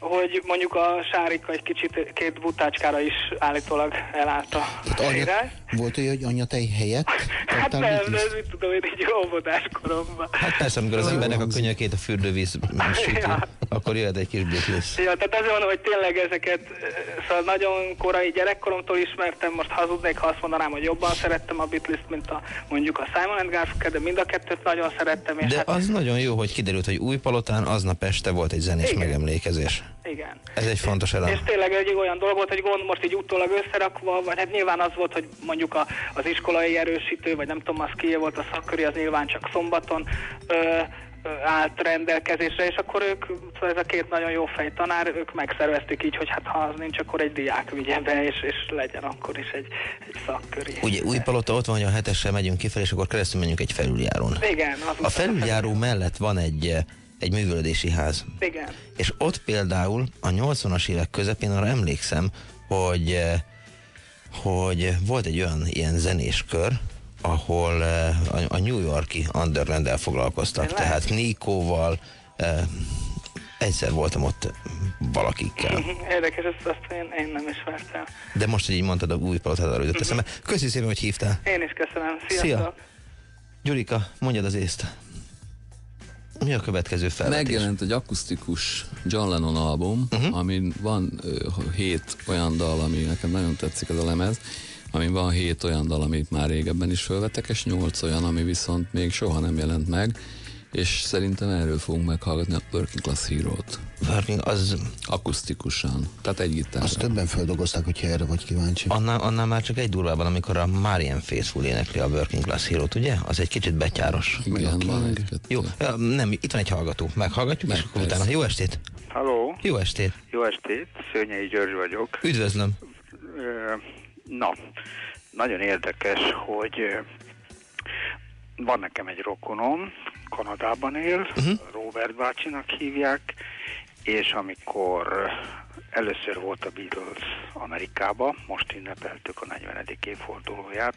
hogy mondjuk a Sárika egy kicsit két butácskára is állítólag elállt a
Anya,
sírás.
Volt olyan, hogy anyatej helyett?
Hát nem, ez mit tudom én így óvodás koromban.
Hát persze, amikor az embernek a könyökét a fürdővíz süti,
Ja.
akkor jöhet egy kis Beatles.
Ja, tehát azért mondom, hogy tényleg ezeket ö, szóval nagyon korai gyerekkoromtól ismertem, most hazudnék, ha azt mondanám, hogy jobban szerettem a Beatles-t, mint a, mondjuk a Simon and Garfunkel, de mind a kettőt nagyon szerettem, és
De
hát
az nagyon jó, hogy kiderült, hogy Újpalotán aznap este volt egy zenés
Igen.
megemlékezés.
Igen.
Ez egy fontos elem.
És tényleg egy olyan dolog volt, hogy gond most így utólag összerakva, vagy hát nyilván az volt, hogy mondjuk a, az iskolai erősítő, vagy nem tudom, az kié volt a szakköri, az nyilván csak szombaton ö, állt rendelkezésre, és akkor ők, szóval ez a két nagyon jó fej tanár, ők megszervezték így, hogy hát ha az nincs, akkor egy diák vigye be, és, és legyen akkor is egy, egy szakköri.
Ugye Újpalota ott van, hogy a hetessel megyünk kifelé, és akkor keresztül menjünk egy felüljárón.
Igen, az
A felüljáró mellett van egy, egy művelődési ház.
Igen.
És ott például a 80-as évek közepén arra emlékszem, hogy, eh, hogy volt egy olyan ilyen zenéskör, ahol eh, a, New Yorki underland foglalkoztak,
Tényleg?
tehát Nikóval, eh, egyszer voltam ott valakikkel.
Érdekes, ezt azt én, én nem ismertem.
De most, hogy így mondtad, a új palotát arra jutott eszembe. Köszi szépen, hogy hívtál.
Én is köszönöm. Sziasztok!
Szia! Gyurika, mondjad az észt. Mi a következő felvetés?
Megjelent egy akusztikus John Lennon album, uh-huh. amin van ö, hét olyan dal, ami nekem nagyon tetszik ez a lemez, amin van hét olyan dal, amit már régebben is felvettek, és nyolc olyan, ami viszont még soha nem jelent meg, és szerintem erről fogunk meghallgatni a Working Class Hero-t.
Working, az...
Akusztikusan, tehát egy gitárra.
Azt többen feldolgozták, hogyha erre vagy kíváncsi.
Annál, annál már csak egy durvában, amikor a Marian Faithful énekli a Working Class Hero-t, ugye? Az egy kicsit betyáros.
Igen, van egy
Jó, nem, itt van egy hallgató. Meghallgatjuk, és akkor utána. Jó estét!
Halló,
Jó estét!
jó estét, Szőnyei György vagyok.
Üdvözlöm!
Na, nagyon érdekes, hogy van nekem egy rokonom, Kanadában él, uh-huh. Robert bácsinak hívják, és amikor először volt a Beatles Amerikába, most ünnepeltük a 40. évfordulóját,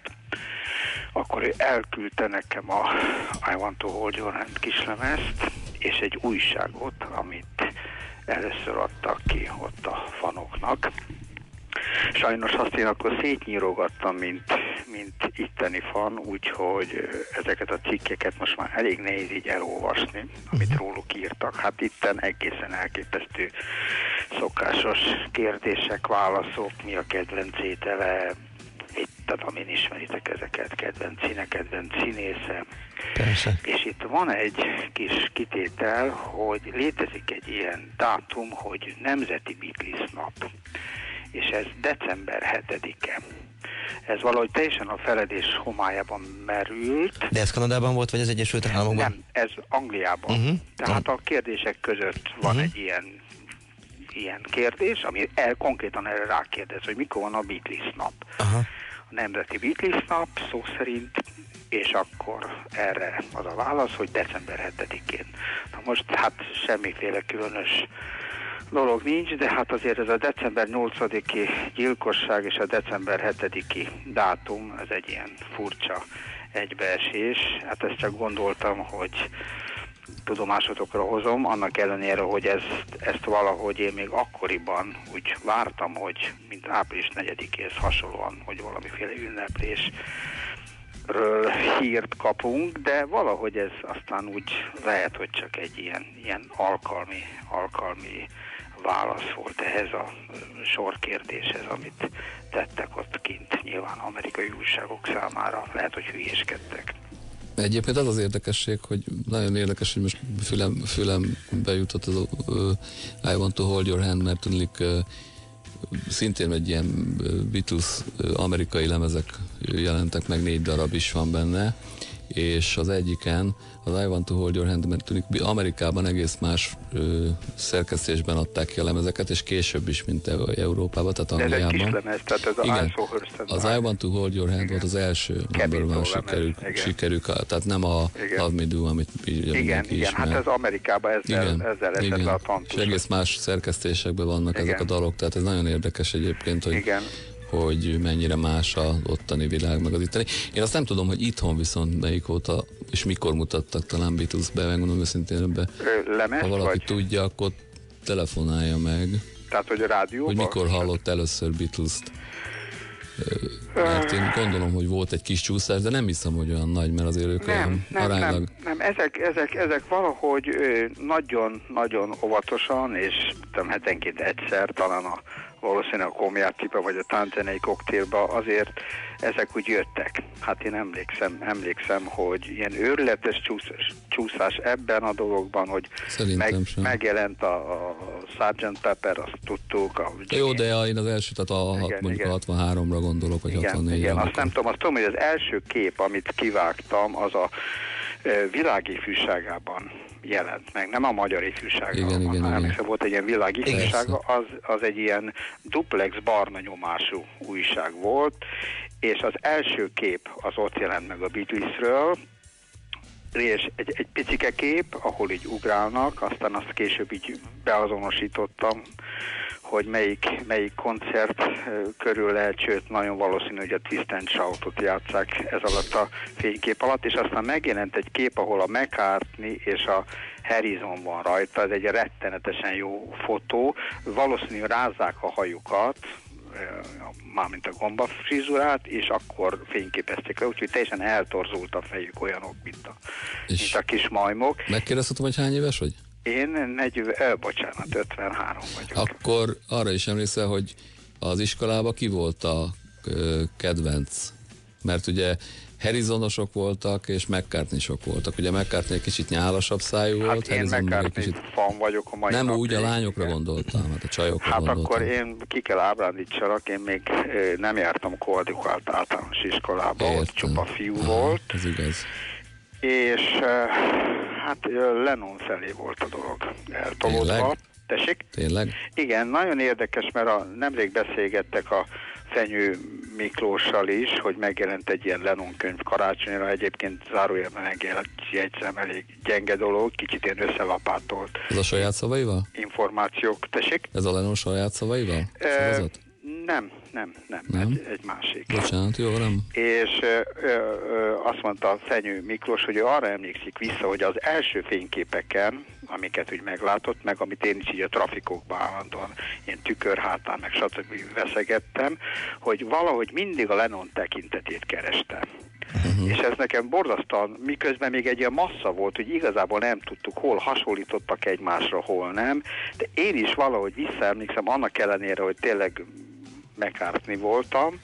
akkor ő elküldte nekem a I Want to Hold Your Hand kislemezt, és egy újságot, amit először adtak ki ott a fanoknak. Sajnos azt én akkor szétnyírogattam, mint, mint itteni fan, úgyhogy ezeket a cikkeket most már elég nehéz így elolvasni, amit róluk írtak. Hát itten egészen elképesztő szok szokásos kérdések, válaszok, mi a kedvenc étele, mit tudom én ismeritek ezeket, kedvenc színe, kedvenc színésze.
Persze.
És itt van egy kis kitétel, hogy létezik egy ilyen dátum, hogy Nemzeti Beatles nap. És ez december 7-e. Ez valahogy teljesen a feledés homályában merült.
De ez Kanadában volt, vagy az Egyesült Államokban?
Nem, ez Angliában.
Uh-huh.
Tehát a kérdések között van
Mhm.
egy ilyen ilyen kérdés, ami el, konkrétan erre rákérdez, hogy mikor van a Beatles nap.
Aha.
A Nemzeti Beatles nap szó szerint, és akkor erre az a válasz, hogy december 7-én. Na most hát semmiféle különös dolog nincs, de hát azért ez a december 8-i gyilkosság és a december 7-i dátum, ez egy ilyen furcsa egybeesés. Hát ezt csak gondoltam, hogy tudomásotokra hozom, annak ellenére, hogy ezt, ezt valahogy én még akkoriban úgy vártam, hogy mint április 4-éhez hasonlóan, hogy valamiféle ünneplés ről hírt kapunk, de valahogy ez aztán úgy lehet, hogy csak egy ilyen, ilyen alkalmi, alkalmi válasz volt ehhez a sorkérdéshez, amit tettek ott kint nyilván amerikai újságok számára. Lehet, hogy hülyéskedtek.
Egyébként az az érdekesség, hogy nagyon érdekes, hogy most fülem, fülembe jutott az uh, I Want to Hold Your Hand, mert tudnik uh, szintén egy ilyen Beatles ö, amerikai lemezek jelentek meg, négy darab is van benne, és az egyiken az I Want to Hold Your Hand, mert tudjuk, Amerikában egész más ö, szerkesztésben adták ki a lemezeket, és később is, mint e- Európában, tehát
De ez egy
Angliában.
kis lemez, tehát ez a
Igen. Az. I Want to Hold Your Hand volt az első number sikerű,
igen.
sikerű, tehát nem a
Igen.
Love Me Do, amit így
Igen, igen,
ismer.
hát ez Amerikában ezzel,
Igen,
ezzel esett
igen.
le a
És
tantus.
egész más szerkesztésekben vannak
Igen.
ezek a dalok, tehát ez nagyon érdekes egyébként, hogy,
Igen.
Hogy mennyire más a ottani világ meg az itteni. Én azt nem tudom, hogy itthon viszont melyik óta, és mikor mutattak talán Beatles-be, megmondom őszintén ebbe.
Lemez
Ha valaki
vagy?
tudja, akkor telefonálja meg,
Tehát, hogy a rádióban?
hogy mikor hallott először Beatles-t. Mert én gondolom, hogy volt egy kis csúszás, de nem hiszem, hogy olyan nagy, mert azért ők
Nem, nem,
aránylag
nem, nem, ezek, ezek, ezek valahogy nagyon-nagyon óvatosan, és tudom, hetenként egyszer, talán a valószínűleg a komjátiba, vagy a táncenei koktélba, azért ezek úgy jöttek. Hát én emlékszem, emlékszem, hogy ilyen őrületes csúszás, csúszás ebben a dologban, hogy
Szerintem
meg,
sem.
megjelent a, a Sgt. Pepper, azt tudtuk, a
Jó, de én az első, tehát a,
Igen,
mondjuk
igen.
a 63-ra gondolok, vagy
Igen,
64-re.
igen, azt nem tudom, azt tudom, hogy az első kép, amit kivágtam, az a ö, világifűságában jelent meg, nem a magyar ifjúságban.
Igen, igen, igen.
Emlékszem, volt egy ilyen világifjúság,
Persze.
az, az egy ilyen duplex barna nyomású újság volt, és az első kép az ott jelent meg a Beatlesről, és egy, egy picike kép, ahol így ugrálnak, aztán azt később így beazonosítottam, hogy melyik, melyik koncert körül lehet, sőt nagyon valószínű, hogy a Twist Shout-ot játszák ez alatt a fénykép alatt, és aztán megjelent egy kép, ahol a McCartney és a Harrison van rajta, ez egy rettenetesen jó fotó, valószínű rázzák a hajukat, mármint a gomba frizurát, és akkor fényképezték le, úgyhogy teljesen eltorzult a fejük olyanok, mint a, mint a kis majmok.
Megkérdezhetem, hogy hány éves vagy?
Én 40, ö, bocsánat, 53 vagyok.
Akkor arra is emlékszel, hogy az iskolában ki volt a ö, kedvenc? Mert ugye Harrisonosok voltak, és McCartney-sok voltak. Ugye McCartney egy kicsit nyálasabb szájú volt,
Hát én
meg egy
McCartney
kicsit...
fan vagyok a mai
Nem
napig.
úgy, a lányokra gondoltam, hát a csajokra
Hát
gondoltam.
akkor én ki kell ábrándítsalak, én még nem jártam koedukált általános iskolába, ott csupa fiú volt,
Ez igaz.
és hát Lennon felé volt a dolog eltolódva.
Tényleg?
Tessék?
Tényleg?
Igen, nagyon érdekes, mert a, nemrég beszélgettek a Fenyő Miklóssal is, hogy megjelent egy ilyen Lennon könyv karácsonyra, egyébként zárójelben megjelent, jegyzem, elég gyenge dolog, kicsit ilyen összelapátolt
Ez a saját szavaival?
információk. Tessék?
Ez a Lennon saját szavaival? Szavazott?
nem, nem, nem,
Nem?
Egy, egy másik.
Bocsánat, jó, nem?
És ö, ö, azt mondta a Fenyő Miklós, hogy ő arra emlékszik vissza, hogy az első fényképeken, amiket úgy meglátott, meg amit én is így a trafikokban állandóan ilyen tükörhátán, meg stb. veszegettem, hogy valahogy mindig a Lennon tekintetét kerestem. Uh-huh. És ez nekem borzasztóan, miközben még egy ilyen massza volt, hogy igazából nem tudtuk, hol hasonlítottak egymásra, hol nem. De én is valahogy visszaemlékszem, annak ellenére, hogy tényleg megártni voltam,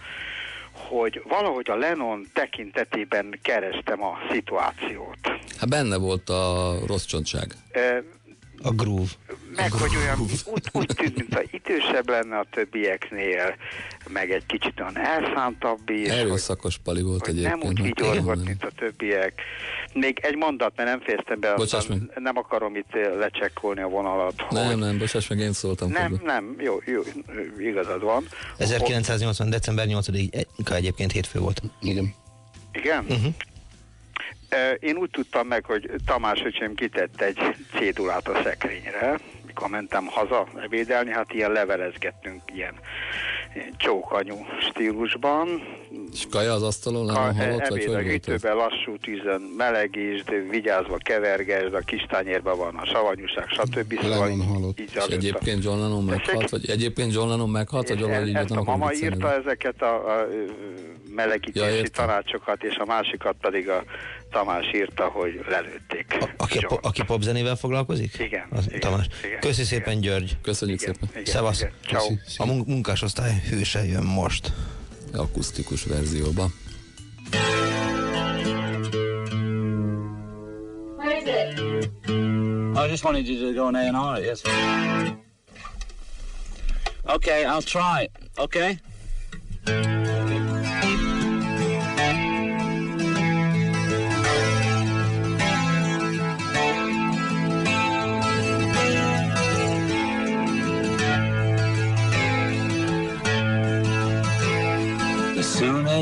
hogy valahogy a Lennon tekintetében kerestem a szituációt.
Hát benne volt a rossz csontság.
A groove.
meg hogy olyan, úgy, úgy tűnt, mintha idősebb lenne a többieknél, meg egy kicsit olyan elszántabb is, hogy,
Erőszakos pali volt
hogy nem
egyébként.
úgy
hát
vigyorgott,
igen.
mint a többiek. Még egy mondat, mert nem fejeztem be,
Bocsáss
aztán nem akarom itt lecsekkolni a vonalat. hogy-
Nem, nem, bocsáss meg, én szóltam.
nem,
közben.
nem, jó, jó, igazad van.
1980. december 8-a egyébként hétfő volt.
Igen.
Igen?
Uh-huh.
Én úgy tudtam meg, hogy Tamás öcsém kitett egy cédulát a szekrényre, mikor mentem haza ebédelni, hát ilyen levelezgettünk ilyen, ilyen csókanyú stílusban.
És kaja az asztalon
A,
halott, vagy
ebéd
hogy
a hűtőben lassú tűzön melegítsd, vigyázva kevergesd, a kis tányérban van a savanyúság, stb. Szóval így
És
a-
egyébként John Lennon meghalt, vagy egyébként John Lennon meghalt, vagy így
ezt
nem
a
akarom
mama írta ezeket a, a melegítési
Ja,
tanácsokat, és a másikat pedig a Tamás írta, hogy lelőtték.
Aki, a, po- aki popzenével foglalkozik?
Igen,
Az,
igen,
Tamás.
igen,
Köszi szépen, György.
Köszönjük szépen.
igen,
Szevasz.
igen. Ciao.
A mun- munkásosztály hőse jön most.
Akusztikus verzióban.
Where is it? I just wanted you to go and A&R yes. Okay, I'll try okay?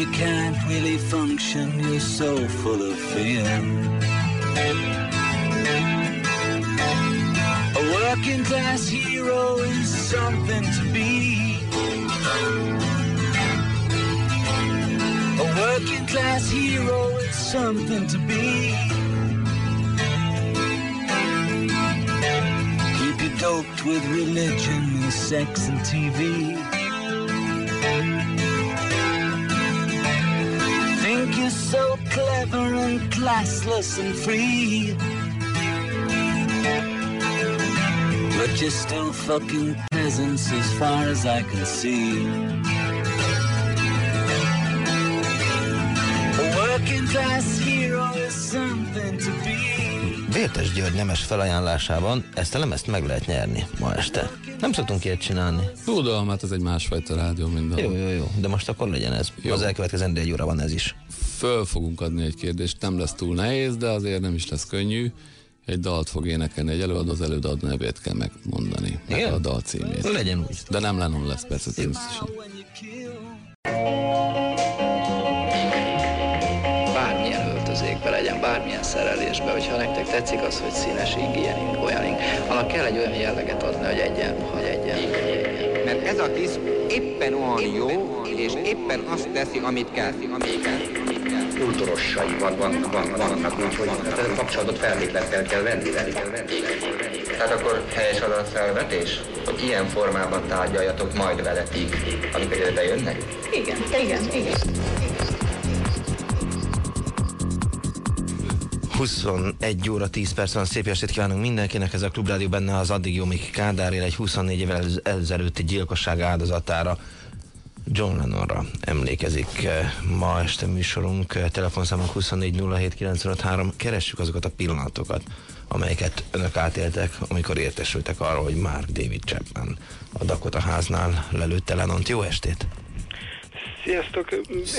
You can't really function, you're so full of fear. A working class hero is something to be. A working class hero is something to be. Keep you doped with religion and sex and TV. You're so clever and classless and free. But you're still fucking peasants as far as I can see. A working class hero is something to be.
Vértes György nemes felajánlásában ezt a lemezt meg lehet nyerni ma este. Nem szoktunk ilyet csinálni.
Tudom, hát ez egy másfajta rádió minden.
Jó, jó, jó, de most akkor legyen ez. Jó. Az elkövetkezendő egy óra van ez is.
Föl fogunk adni egy kérdést, nem lesz túl nehéz, de azért nem is lesz könnyű. Egy dalt fog énekelni egy előadó, az előadó nevét kell megmondani. Meg
Igen?
a dal címét.
Legyen úgy.
De nem Lennon lesz persze természetesen.
bármilyen öltözékbe legyen, bármilyen szerelésbe, hogyha nektek tetszik az, hogy színes ing, ilyen ing, olyan ing, annak kell egy olyan jelleget adni, hogy egyen, hogy egyen, hogy egyen.
Mert ez a tiszt éppen olyan jó, és éppen azt teszi, amit kell. Amit kell.
Kultúrossai van, van, van, vannak, úgyhogy hát kapcsolatot feltétlenül kell venni velük.
Tehát akkor helyes az a felvetés, hogy ilyen formában tárgyaljatok majd veletik, amikor ide bejönnek?
Igen, igen, igen.
21 óra 10 perc van, szép estét kívánunk mindenkinek, ez a Klubrádió benne az addig jó, míg Kádár él egy 24 évvel ezelőtti gyilkosság áldozatára. John Lennonra emlékezik eh, ma este műsorunk, eh, telefonszámunk 2407953, keressük azokat a pillanatokat, amelyeket önök átéltek, amikor értesültek arról, hogy Mark David Chapman a Dakota háznál lelőtte Lennont. Jó estét!
Sziasztok!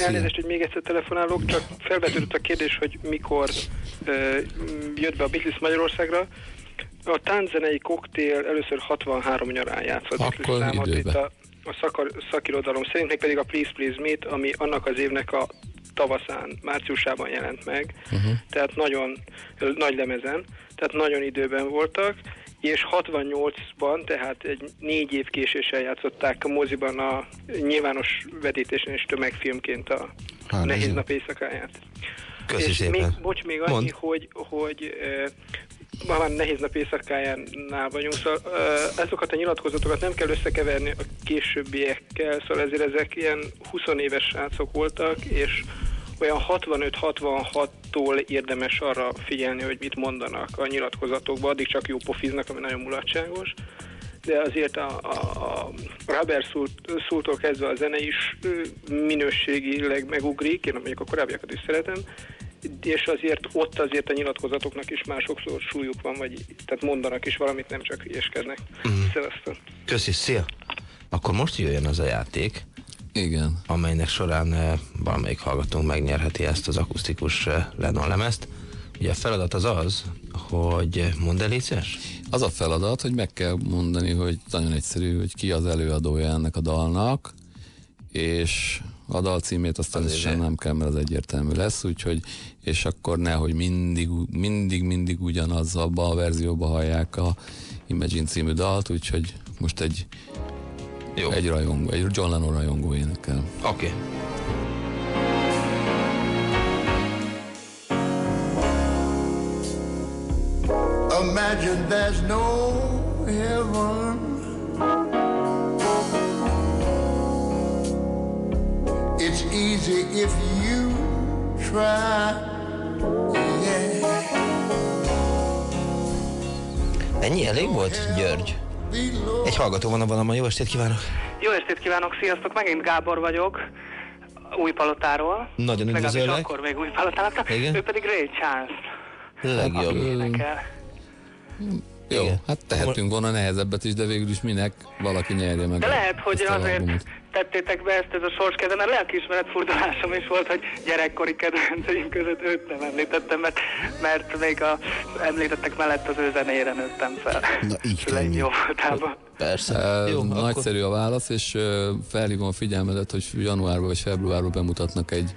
Elnézést, hogy még egyszer telefonálok, csak felvetődött a kérdés, hogy mikor uh, jött be a Beatles Magyarországra. A tánczenei koktél először 63 nyarán játszott
Akkor
számot itt
időben.
a, a szakar, szakirodalom szerint, még pedig a Please Please Meet, ami annak az évnek a tavaszán, márciusában jelent meg,
Uh-huh.
tehát nagyon nagy lemezen, tehát nagyon időben voltak, és 68-ban, tehát egy négy év késéssel játszották a moziban a nyilvános vetítésen és tömegfilmként a
Hát,
Nehéz nap éjszakáját.
Köszi
és
szépen.
Még, bocs, még annyi,
Mondd.
hogy, hogy ma már nehéz nap éjszakájánál vagyunk, szóval ezokat a nyilatkozatokat nem kell összekeverni a későbbiekkel, szóval ezért ezek ilyen 20 éves srácok voltak, és olyan 65-66-tól érdemes arra figyelni, hogy mit mondanak a nyilatkozatokban, addig csak jó pofiznak, ami nagyon mulatságos. De azért a, a, a Rubber Soul- Soul-tól kezdve a zene is minőségileg megugrik, én mondjuk a korábbiakat is szeretem, és azért ott azért a nyilatkozatoknak is már sokszor súlyuk van, vagy tehát mondanak is valamit, nem csak hülyeskednek. Mm. Szevasztok!
Köszi, szia! Akkor most jöjjön az a játék.
Igen.
Amelynek során eh, valamelyik hallgatónk megnyerheti ezt az akusztikus eh, Lennon lemezt. Ugye a feladat az az, hogy mondd el?
Az a feladat, hogy meg kell mondani, hogy nagyon egyszerű, hogy ki az előadója ennek a dalnak, és a dal címét azt természetesen nem kell, mert az egyértelmű lesz, úgyhogy, és akkor nehogy mindig, mindig, mindig ugyanaz abba a verzióba hallják a Imagine című dalt, úgyhogy most egy
Jó.
egy rajongó, egy John Lennon rajongó énekel.
Oké. Okay.
Imagine there's no easy if you try. Yeah.
Ennyi elég volt, György? Egy hallgató van a vonalban, jó estét kívánok!
Jó estét kívánok, sziasztok! Megint Gábor vagyok, Újpalotáról.
Nagyon
Legalábbis
üdvözöllek.
akkor még Újpalotának. Ő pedig Ray Charles.
Legjobb.
Aki énekel.
Jó, hát tehetünk volna nehezebbet is, de végül is minek valaki nyerje meg.
De lehet, hogy
ezt az
azért
albumot.
tettétek be ezt ez a sorskedve, mert lelkiismeret furdalásom is volt, hogy gyerekkori kedvenceim között őt nem említettem, mert, mert még a említettek mellett az ő zenére nőttem fel.
Na, így
Szüleim jó voltában.
Persze.
Jó,
Jó, akkor-
Nagyszerű a válasz, és felhívom a figyelmedet, hogy januárban vagy februárban bemutatnak egy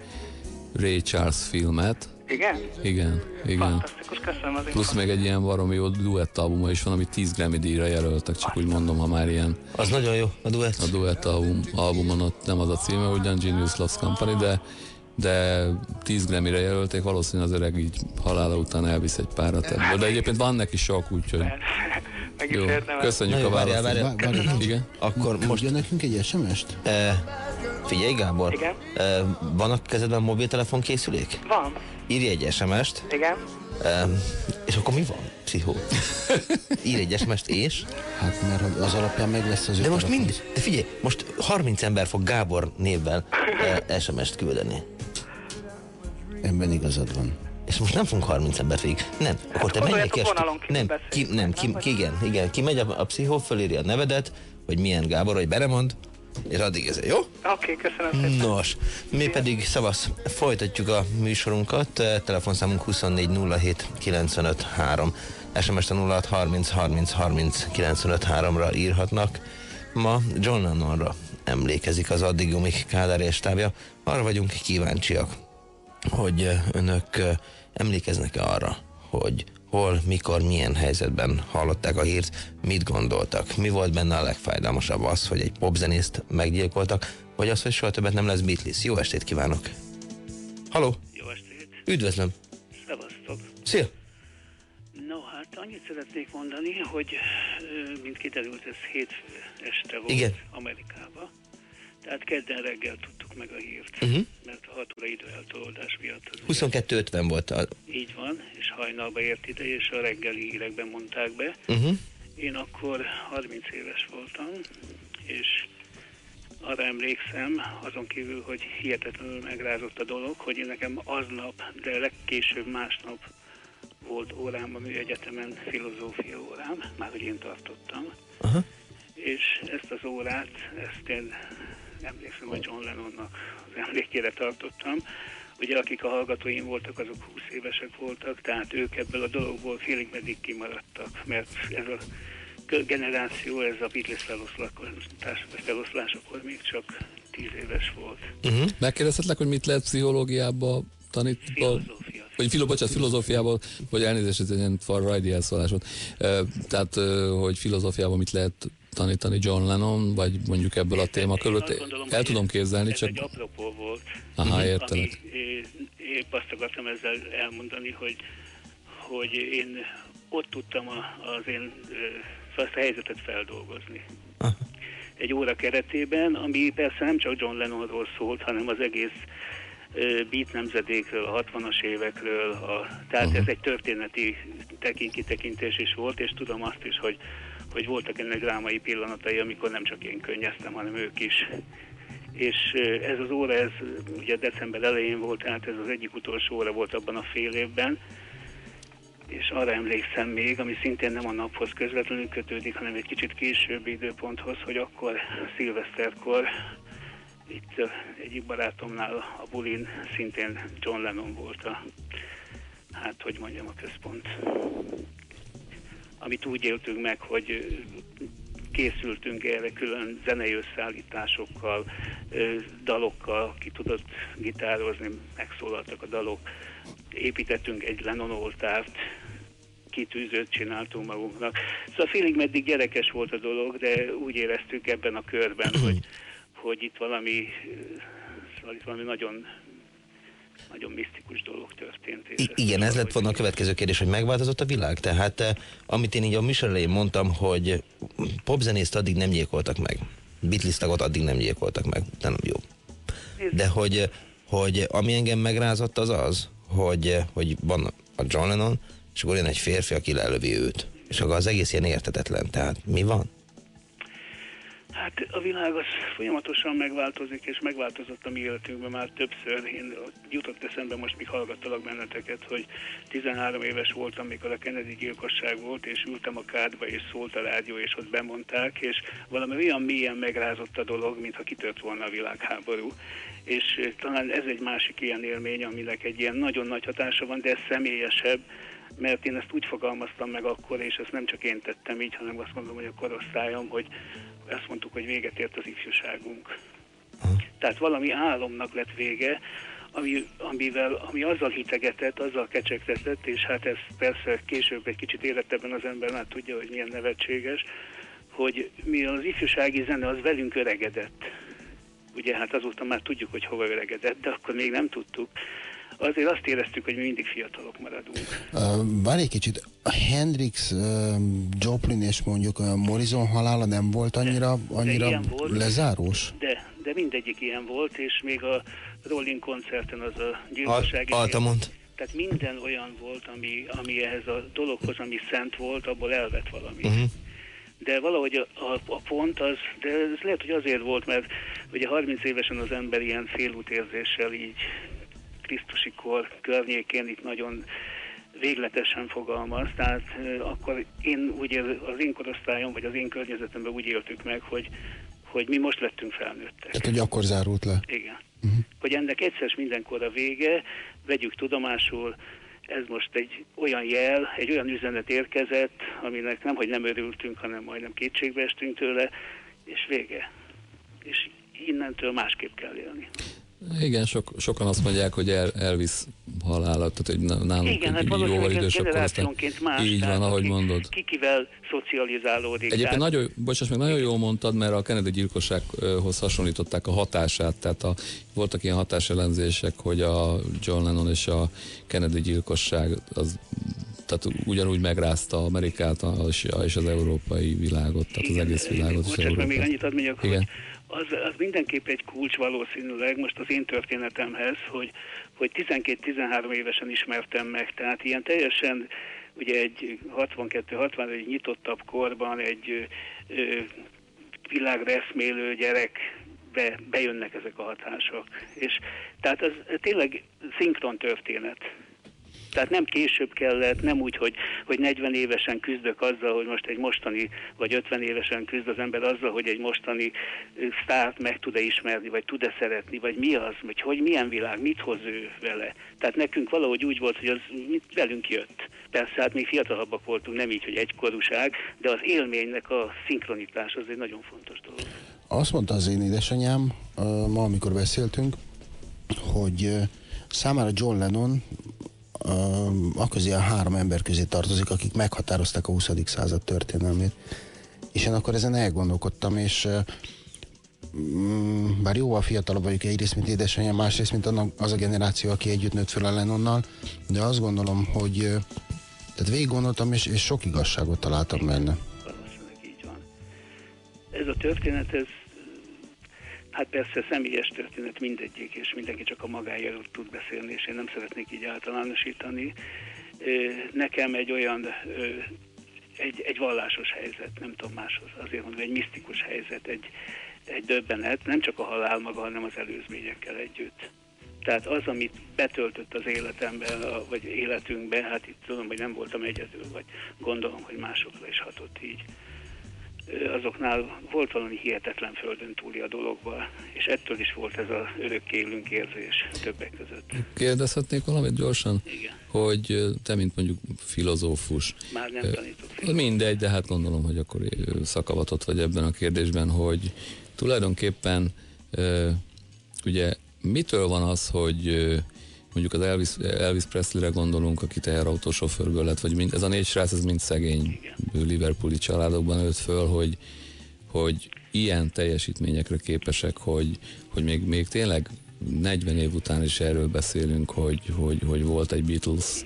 Ray Charles filmet.
Igen?
Igen, igen.
Fantasztikus, köszönöm az
Plusz még egy ilyen baromi jó duett albuma is van, amit 10 Grammy díjra jelöltek, csak úgy mondom, ha már ilyen...
Az nagyon jó, a duett.
A duett album, albumon ott nem az a címe, ugyan Genius Loves Company, de de 10 Grammy-re jelölték, valószínűleg az öreg így halála után elvisz egy párat ebből. De egyébként van neki sok, úgyhogy...
Meg is
Jó, köszönjük
Na
a
jó, várjál,
választ.
várjál.
Igen.
Akkor most...
Küldjön nekünk egy SMS-t?
E, figyelj, Gábor.
Igen.
E, van a kezedben mobiltelefon készülék?
Van.
Írj egy SMS-t.
Igen.
E, és akkor mi van, pszichó? Írj egy SMS-t és?
Hát mert az alapján meg lesz az
De most mind, de figyelj, most 30 ember fog Gábor névvel e, SMS-t küldeni.
Ebben igazad van.
És most nem fogunk 30 embert végig. Nem, akkor te menj
gondoljátok,
neki a
vonalon
stu-
kívül
Nem, ki, nem, ki, ki, igen, igen, ki megy a, a pszichó, fölírja a nevedet, hogy milyen Gábor, hogy beremond, és addig ez jó?
Oké, köszönöm szépen.
Nos, mi pedig szavasz, folytatjuk a műsorunkat, telefonszámunk 2407 95 3. SMS-t a 06 30 30 30 95 3-ra írhatnak. Ma John Lennonra emlékezik az addig Jumik Kádár és tábja. Arra vagyunk kíváncsiak, hogy eh, önök eh, emlékeznek-e arra, hogy hol, mikor, milyen helyzetben hallották a hírt, mit gondoltak. Mi volt benne a legfájdalmasabb az, hogy egy popzenészt meggyilkoltak, vagy az, hogy soha többet nem lesz Beatles. Jó estét kívánok! Halló!
Jó estét!
Üdvözlöm!
Szevasztok!
Szia!
No, hát annyit szeretnék mondani, hogy mint kiderült, ez hétfő este volt
Igen.
Amerikában. Tehát kedden reggel tudtuk meg a hírt,
Uh-huh.
mert a 6 óra időeltolódás miatt az
22.50 volt a...
így van, és hajnalba ért ide, és a reggeli hírekben mondták be.
Uh-huh.
Én akkor 30 éves voltam, és arra emlékszem, azon kívül, hogy hihetetlenül megrázott a dolog, hogy én nekem aznap, de legkésőbb másnap volt órám a műegyetemen, filozófia órám, már hogy én tartottam.
Aha.
És ezt az órát, ezt én emlékszem, hogy John Lennonnak az emlékére tartottam. Ugye akik a hallgatóim voltak, azok 20 évesek voltak, tehát ők ebből a dologból félig meddig kimaradtak, mert ez a generáció, ez a Beatles feloszlás, feloszlásakor még csak 10 éves volt.
Uh-huh. Megkérdezhetlek, hogy mit lehet pszichológiába tanítani? Vagy filo, bocsánat, filozófiából, vagy elnézést, ez egy ilyen far right elszólás volt. Tehát, hogy filozófiában mit lehet tanítani John Lennon, vagy mondjuk ebből a
azt gondolom,
El tudom képzelni,
ez
csak...
egy apropó volt.
Aha,
ami-
értelek.
é- Épp azt akartam ezzel elmondani, hogy, hogy én ott tudtam a, az én ezt a helyzetet feldolgozni. Egy óra keretében, ami persze nem csak John Lennonról szólt, hanem az egész beat nemzedékről, a 60-as évekről, a, tehát uh-huh. ez egy történeti tekin kitekintés is volt, és tudom azt is, hogy, hogy voltak ennek drámai pillanatai, amikor nem csak én könnyeztem, hanem ők is. És ez az óra, ez ugye december elején volt, tehát ez az egyik utolsó óra volt abban a fél évben, és arra emlékszem még, ami szintén nem a naphoz közvetlenül kötődik, hanem egy kicsit későbbi időponthoz, hogy akkor szilveszterkor itt egyik barátomnál a bulin szintén John Lennon volt a, hát hogy mondjam, a központ. Amit úgy éltünk meg, hogy készültünk erre külön zenei összeállításokkal, dalokkal, ki tudott gitározni, megszólaltak a dalok. Építettünk egy Lennon oltárt, kitűzőt csináltunk magunknak. Szóval félig meddig gyerekes volt a dolog, de úgy éreztük ebben a körben, hogy, hogy itt valami, szóval itt valami nagyon nagyon misztikus dolog történt. És
I- igen, ez lett volna a következő kérdés, hogy megváltozott a világ? Tehát, eh, amit én így a műsor elején mondtam, hogy popzenészt addig nem gyilkoltak meg. Beatles tagot addig nem gyilkoltak meg. Nem jó. De hogy, hogy ami engem megrázott az az, hogy, eh, hogy van a John Lennon, és akkor jön egy férfi, aki lelövi őt. És akkor az egész ilyen értetetlen. Tehát mi van?
Hát a világ az folyamatosan megváltozik, és megváltozott a mi életünkben már többször. Én jutott eszembe, most még hallgattalak benneteket, hogy 13 éves voltam, mikor a Kennedy gyilkosság volt, és ültem a kádba, és szólt a rádió, és ott bemondták, és valami olyan mélyen megrázott a dolog, mintha kitört volna a világháború. És eh, talán ez egy másik ilyen élmény, aminek egy ilyen nagyon nagy hatása van, de ez személyesebb, mert én ezt úgy fogalmaztam meg akkor, és ezt nem csak én tettem így, hanem azt mondom, hogy a korosztályom, hogy azt mondtuk, hogy véget ért az ifjúságunk. Tehát valami álomnak lett vége, ami, amivel, ami azzal hitegetett, azzal kecsegtetett, és hát ez persze később egy kicsit életebben az ember már tudja, hogy milyen nevetséges, hogy mi az ifjúsági zene az velünk öregedett. Ugye hát azóta már tudjuk, hogy hova öregedett, de akkor még nem tudtuk. Azért azt éreztük, hogy mi mindig fiatalok maradunk.
Uh, várj egy kicsit, a Hendrix, uh, Joplin és mondjuk a Morrison halála nem volt annyira, annyira
ilyen volt.
lezárós?
De, de mindegyik ilyen volt, és még a Rolling koncerten az a gyilkosság.
Al- Altamont.
Tehát minden olyan volt, ami, ami ehhez a dologhoz, ami szent volt, abból elvett valami.
Uh-huh.
De valahogy a, a, a pont az, de ez lehet, hogy azért volt, mert ugye 30 évesen az ember ilyen félútérzéssel így Krisztusi kor környékén itt nagyon végletesen fogalmaz, tehát akkor én úgy az én korosztályom, vagy az én környezetemben úgy éltük meg, hogy, hogy mi most lettünk felnőttek.
Tehát, hogy akkor zárult le.
Igen. Uh-huh. Hogy ennek egyszer mindenkor a vége, vegyük tudomásul, ez most egy olyan jel, egy olyan üzenet érkezett, aminek nem, hogy nem örültünk, hanem majdnem kétségbe estünk tőle, és vége. És innentől másképp kell élni.
Igen, sok, sokan azt mondják, hogy el, Elvis halála, tehát hogy nálunk
Igen, hát
egy jóval idősebb korosztály.
más.
Így van, ahogy
aki
mondod.
Kikivel szocializálódik.
Egyébként
tehát-
nagyon, bocsáss meg, nagyon jól mondtad, mert a Kennedy gyilkossághoz hasonlították a hatását, tehát a, voltak ilyen hatáselemzések, hogy a John Lennon és a Kennedy gyilkosság az tehát ugyanúgy megrázta Amerikát és és az európai világot, tehát az egész világot és
Bocsáss meg, még annyit ad mondjak, hogy
Igen.
Az, az mindenképp egy kulcs valószínűleg most az én történetemhez, hogy, hogy 12-13 évesen ismertem meg, tehát ilyen teljesen ugye egy 62-60 egy nyitottabb korban egy ö, ö, világra eszmélő gyerek be, bejönnek ezek a hatások. És tehát ez tényleg szinkron történet. Tehát nem később kellett, nem úgy, hogy, hogy 40 évesen küzdök azzal, hogy most egy mostani, vagy 50 évesen küzd az ember azzal, hogy egy mostani sztárt meg tud-e ismerni, vagy tud-e szeretni, vagy mi az, vagy hogy milyen világ, mit hoz ő vele. Tehát nekünk valahogy úgy volt, hogy az velünk jött. Persze, hát még fiatalabbak voltunk, nem így, hogy egykorúság, de az élménynek a szinkronitás az egy nagyon fontos dolog.
Azt mondta az én édesanyám ma, amikor beszéltünk, hogy számára John Lennon ö, aközé a három ember közé tartozik, akik meghatározták a 20. század történelmét. És én akkor ezen elgondolkodtam, és mm, bár jóval fiatalabb vagyok egyrészt, mint édesanyám, másrészt, mint az a generáció, aki együtt nőtt fel a Lennonnal, de azt gondolom, hogy tehát végig gondoltam, és, és sok igazságot találtam benne.
Ez a történet, ez hát persze személyes történet mindegyik, és mindenki csak a magájáról tud beszélni, és én nem szeretnék így általánosítani. Nekem egy olyan, egy, egy vallásos helyzet, nem tudom máshoz, azért mondom, egy misztikus helyzet, egy, egy döbbenet, nem csak a halál maga, hanem az előzményekkel együtt. Tehát az, amit betöltött az életemben, vagy életünkben, hát itt tudom, hogy nem voltam egyedül, vagy gondolom, hogy másokra is hatott így. Azoknál volt valami hihetetlen földön túli a dologban, és ettől is volt ez az örökké élünk érzés többek között.
Kérdezhetnék valamit gyorsan?
Igen.
Hogy te, mint mondjuk filozófus,
Már nem tanítok
Mindegy, de hát gondolom, hogy akkor szakavatott vagy ebben a kérdésben, hogy tulajdonképpen ugye mitől van az, hogy mondjuk az Elvis, Elvis Presley-re gondolunk, aki teherautósofőrből lett, vagy mind, ez a négy srác, ez mind szegény Liverpooli családokban nőtt föl, hogy, hogy ilyen teljesítményekre képesek, hogy, hogy még, még tényleg 40 év után is erről beszélünk, hogy, hogy, hogy volt egy Beatles,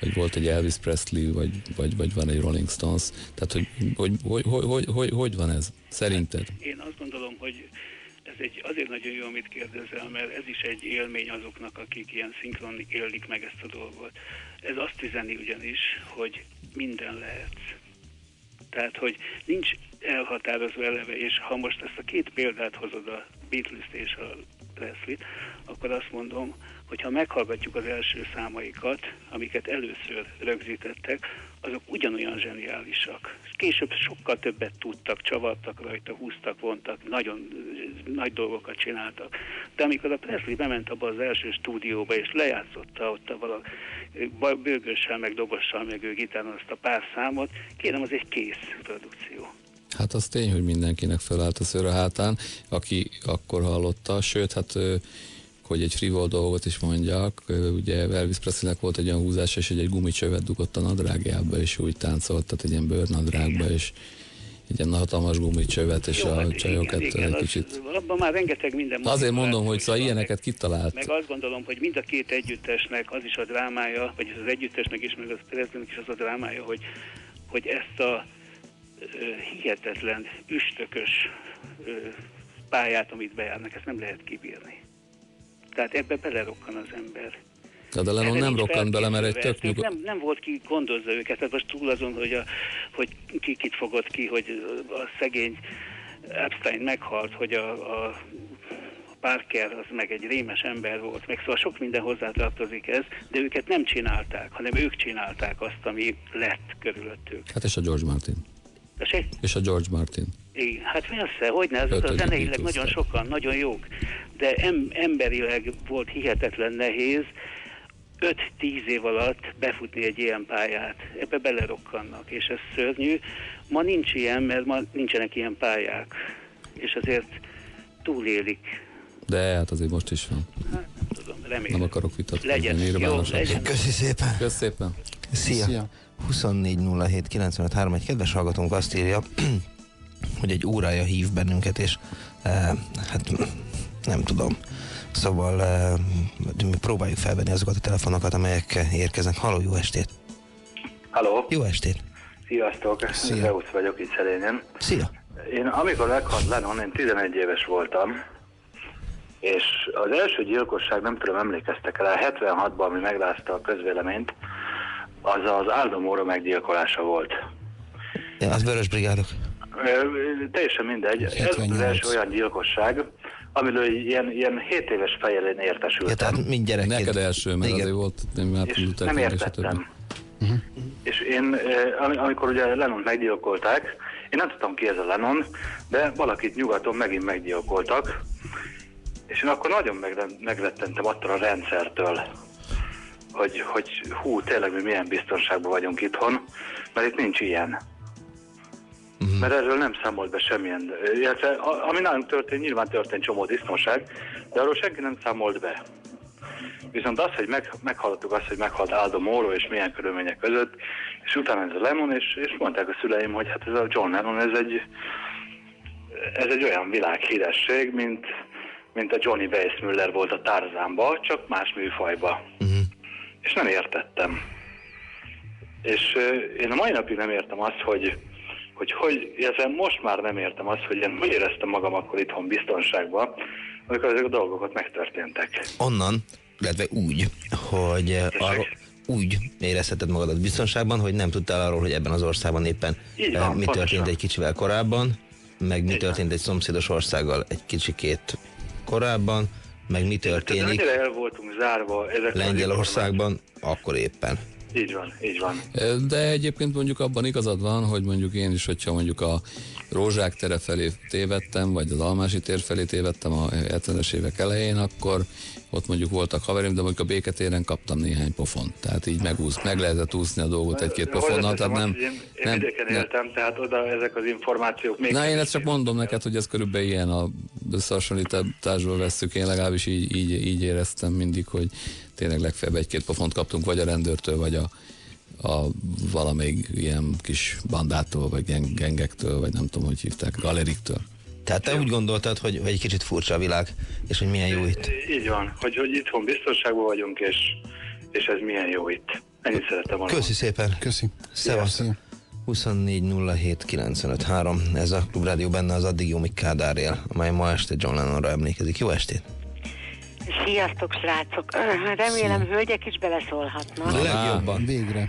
vagy volt egy Elvis Presley, vagy, vagy, vagy van egy Rolling Stones. Tehát, hogy hogy, hogy, hogy, hogy, hogy, hogy van ez szerinted?
Én azt gondolom, hogy egy azért nagyon jó, amit kérdezel, mert ez is egy élmény azoknak, akik ilyen szinkron élik meg ezt a dolgot. Ez azt üzeni ugyanis, hogy minden lehet. Tehát, hogy nincs elhatározva eleve, és ha most ezt a két példát hozod, a Beatles-t és a Presley-t, akkor azt mondom, hogy ha meghallgatjuk az első számaikat, amiket először rögzítettek, azok ugyanolyan zseniálisak. Később sokkal többet tudtak, csavartak rajta, húztak, vontak, nagyon ö, nagy dolgokat csináltak. De amikor a Presley bement abba az első stúdióba, és lejátszotta ott a vala ö, ba- bőgössel, meg dobossal, meg ő azt a pár számot, kérem, az egy kész produkció.
Hát az tény, hogy mindenkinek felállt a szőr a hátán, aki akkor hallotta, sőt, hát hogy egy frivol dolgot is mondjak, ugye Elvis Presleynek volt egy olyan húzás, és hogy egy gumicsövet dugott a nadrágjába, és úgy táncolt, tehát egy ilyen bőrnadrágba, és egy ilyen hatalmas gumicsövet, és
Jó,
a
hát
csajokat
igen, igen,
egy
az-
kicsit...
Abban már rengeteg minden
Azért mondom, hogy szóval ilyeneket kitalált.
Meg azt gondolom, hogy mind a két együttesnek az is a drámája, vagy az együttesnek is, meg az Presleynek is az a drámája, hogy, hogy ezt a hihetetlen, üstökös pályát, amit bejárnak, ezt nem lehet kibírni. Tehát ebbe belerokkan az ember.
De, de Lennon nem
nincs
rokkant bele, mert egy tök nyugodt...
nem, nem volt ki gondozza őket, tehát most túl azon, hogy, a, hogy ki kit fogott ki, hogy a szegény Epstein meghalt, hogy a, a Parker az meg egy rémes ember volt, meg szóval sok minden hozzátartozik ez, de őket nem csinálták, hanem ők csinálták azt, ami lett körülöttük.
Hát és a George Martin.
Tessék?
És a George Martin.
Igen, hát persze, hogy ne, az, az zeneileg nagyon sokan, nagyon jók, de em, emberileg volt hihetetlen nehéz 5-10 év alatt befutni egy ilyen pályát. Ebbe belerokkannak, és ez szörnyű. Ma nincs ilyen, mert ma nincsenek ilyen pályák, és azért túlélik.
De hát azért most is van.
Remélem.
Nem akarok vitatkozni.
Legyen. Jó, legyen.
Köszi szépen.
Köszi szépen.
Szia.
Szia.
24 Egy kedves hallgatónk azt írja, hogy egy órája hív bennünket, és eh, hát nem tudom. Szóval mi próbáljuk felvenni azokat a telefonokat, amelyek érkeznek. Halló, jó estét!
Halló,
Jó estét!
sziasztok,
Szia.
Zeus vagyok itt Szerényen.
Szia!
Én amikor meghalt Lennon, én 11 éves voltam, és az első gyilkosság, nem tudom, emlékeztek el, 76-ban, ami meglázta a közvéleményt, az az Aldomóra meggyilkolása volt.
Ja, az Vörös Brigádok.
Teljesen mindegy. Ez volt az
78.
első olyan gyilkosság, amiről ilyen, ilyen 7 éves fejjel én értesültem.
Ja, tehát mind gyerekként.
Neked első, mert
Igen.
azért volt nem, hát
és nem értettem. És én, eh, ami- amikor ugye Lennon meggyilkolták, én nem tudtam ki ez a Lennon, de valakit nyugaton megint meggyilkoltak, és én akkor nagyon megre- megrettentem attól a rendszertől, hogy, hogy hú, tényleg mi milyen biztonságban vagyunk itthon, mert itt nincs ilyen. Mert erről nem számolt be semmilyen, illetve ami nálunk történt, nyilván történt csomó disznóság, de arról senki nem számolt be. Viszont az, hogy meg, meghallottuk azt, hogy meghalt Aldo Moro és milyen körülmények között, és utána ez a Lemon, és, és mondták a szüleim, hogy hát ez a John Lennon, ez egy, ez egy olyan világhíresség, mint, mint a Johnny Weissmuller volt a Tarzánba, csak más műfajba. És nem értettem. És ö, én a mai napig nem értem azt, hogy hogy, hogy illetve most már nem értem azt, hogy én hogy éreztem magam akkor itthon biztonságban, amikor ezek a dolgok megtörténtek.
Onnan, illetve úgy, hogy eh, arról, úgy érezheted magadat biztonságban, hogy nem tudtál arról, hogy ebben az országban éppen
Így
eh,
van,
mi
pontosan.
történt egy kicsivel korábban, meg mi történt egy szomszédos országgal egy kicsikét korábban, meg mi
Tehát
történik
annyira el voltunk zárva ezek
Lengyelországban, akkor éppen.
Így van, így van.
De egyébként mondjuk abban igazad van, hogy mondjuk én is, hogyha mondjuk a Rózsák tere felé tévedtem, vagy az Almási tér felé tévedtem a 70-es évek elején, akkor ott mondjuk voltak haverim, de mondjuk a béketéren kaptam néhány pofont. Tehát így megúsz, meg lehetett úszni a dolgot egy-két pofonnal, tehát nem,
Én, én
nem,
vidéken éltem, tehát oda ezek az információk még...
Na én ezt csak mondom neked, hogy ez körülbelül ilyen a összehasonlításból vesszük, én legalábbis így, így, így éreztem mindig, hogy tényleg legfeljebb egy-két pofont kaptunk, vagy a rendőrtől, vagy a, a valamelyik ilyen kis bandától, vagy gen- gengektől, vagy nem tudom, hogy hívták, galeriktől.
Tehát te úgy gondoltad, hogy, hogy egy kicsit furcsa a világ, és hogy milyen jó itt.
Így van, hogy, hogy itthon biztonságban vagyunk, és, és ez milyen jó itt. Ennyit szerettem volna.
Köszi szépen.
Köszi.
Szevasz. 24 07 95 3. Ez a Klubrádió benne az addig jó Mik Kádár él, amely ma este John Lennonra emlékezik. Jó estét!
Sziasztok, srácok! Remélem, hölgyek is beleszólhatnak.
Legjobban.
Végre.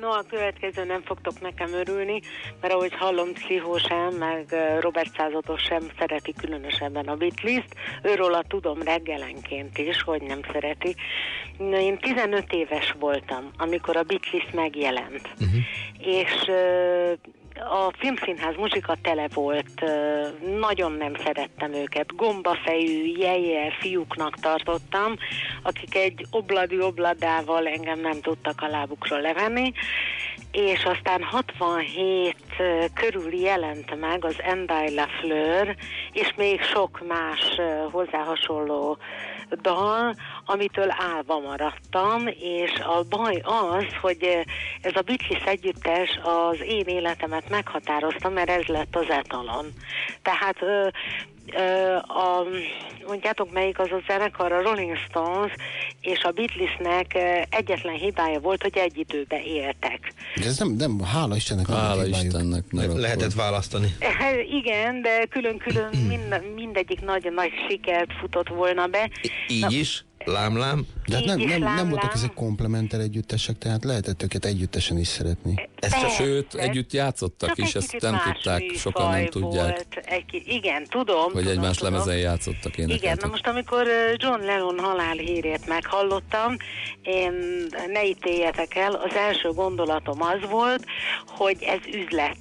No, a következő nem fogtok nekem örülni, mert ahogy hallom, Pszichó sem, meg Robert Százados sem szereti különösebben a Beatles-t. Őróla tudom reggelenként is, hogy nem szereti. Na, én 15 éves voltam, amikor a Beatles megjelent. És ö, a filmszínház muzsika tele volt, nagyon nem szerettem őket, gombafejű, jeje fiúknak tartottam, akik egy obladi obladával engem nem tudtak a lábukról levenni, és aztán 67 ö, körül jelent meg az Endai La Fleur, és még sok más hozzá hasonló dal, amitől állva maradtam, és a baj az, hogy ö, ez a Beatles együttes az én életemet meghatározta, mert ez lett az etalon. Tehát a, mondjátok melyik az a zenekar, a Rolling Stones és a Beatlesnek egyetlen hibája volt, hogy egy időben éltek.
De ez nem, nem hála Istennek. nem
Hála. Istennek. meg akkor-
Lehetett választani.
Igen, de külön-külön mind, mindegyik nagyon nagy sikert futott volna be.
Így is, lámlám.
De hát nem, nem, nem voltak
lám.
ezek komplementer együttesek, tehát lehetett őket együttesen is szeretni.
Ezt
Persze.
sőt, együtt játszottak
Csak
is, ezt nem tudták, sokan nem tudják,
Volt. Egy, igen, tudom.
hogy
tudom,
egymás
tudom.
lemezen játszottak,
Igen,
énekeltek.
na most amikor John Lennon halál hírét meghallottam, én ne ítéljetek el, az első gondolatom az volt, hogy ez üzlet.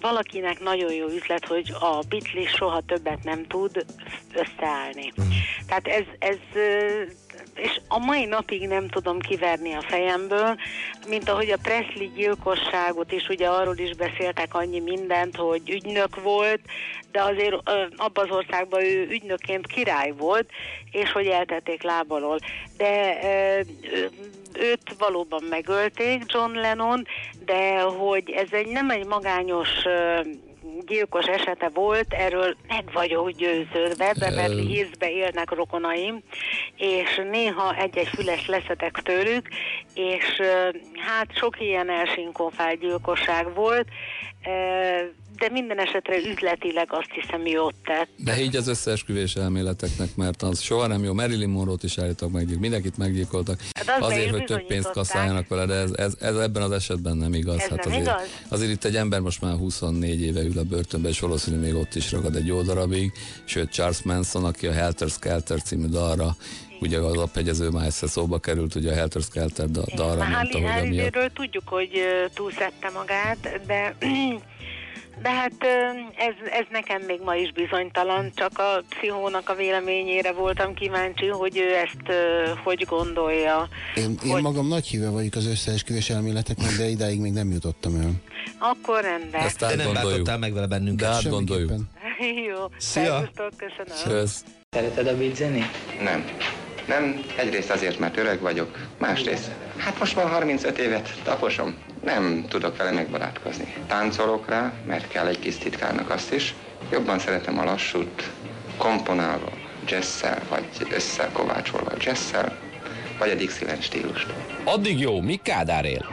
Valakinek nagyon jó üzlet, hogy a Beatles soha többet nem tud összeállni. Tehát ez, ez és a mai napig nem tudom kiverni a fejemből, mint ahogy a Presley gyilkosságot is, ugye arról is beszéltek annyi mindent, hogy ügynök volt, de azért abban az országban ő ügynökként király volt, és hogy eltették lábalól. De őt valóban megölték, John Lennon, de hogy ez egy nem egy magányos gyilkos esete volt, erről meg vagyok győződve, Beverly Hillsbe élnek rokonaim, és néha egy-egy füles leszetek tőlük, és hát sok ilyen elsinkófáj gyilkosság volt, de minden esetre üzletileg azt hiszem jót tett.
De így az összeesküvés elméleteknek, mert az soha nem jó. Marilyn Monroe-t is állítólag meggyilkoltak, mindenkit meggyilkoltak.
Hát be
azért, hogy több pénzt kasszáljanak vele, de ez, ez, ez, ebben az esetben nem igaz.
Ez
hát
nem
azért,
igaz?
azért itt egy ember most már 24 éve ül a börtönbe, és valószínűleg még ott is ragad egy jó darabig. Sőt, Charles Manson, aki a Helter Skelter című dalra ugye az aphegyező már egyszer szóba került, ugye a Helter Skelter da- dalra
Már
mondta, hogy amiatt
tudjuk, hogy ö, túlszedte magát, de de hát ez, ez nekem még ma is bizonytalan, csak a pszichónak a véleményére voltam kíváncsi, hogy ő ezt hogy gondolja.
Én, én magam nagy híve vagyok az összeesküvés elméleteknek, de idáig még nem jutottam el.
Akkor rendben.
Ezt
De nem bántottál meg vele bennünket.
De átgondoljuk.
Jó,
Szia.
köszönöm.
Kösz.
Szereted a zenét?
Nem. Nem, egyrészt azért, mert öreg vagyok, másrészt, hát most már 35 évet taposom, nem tudok vele megbarátkozni. Táncolok rá, mert kell egy kis titkárnak azt is, jobban szeretem a lassút, komponálva, jazzszel, vagy összekovácsolva jazzszel, vagy a Dixieland stílust.
Addig jó, mi Kádár él?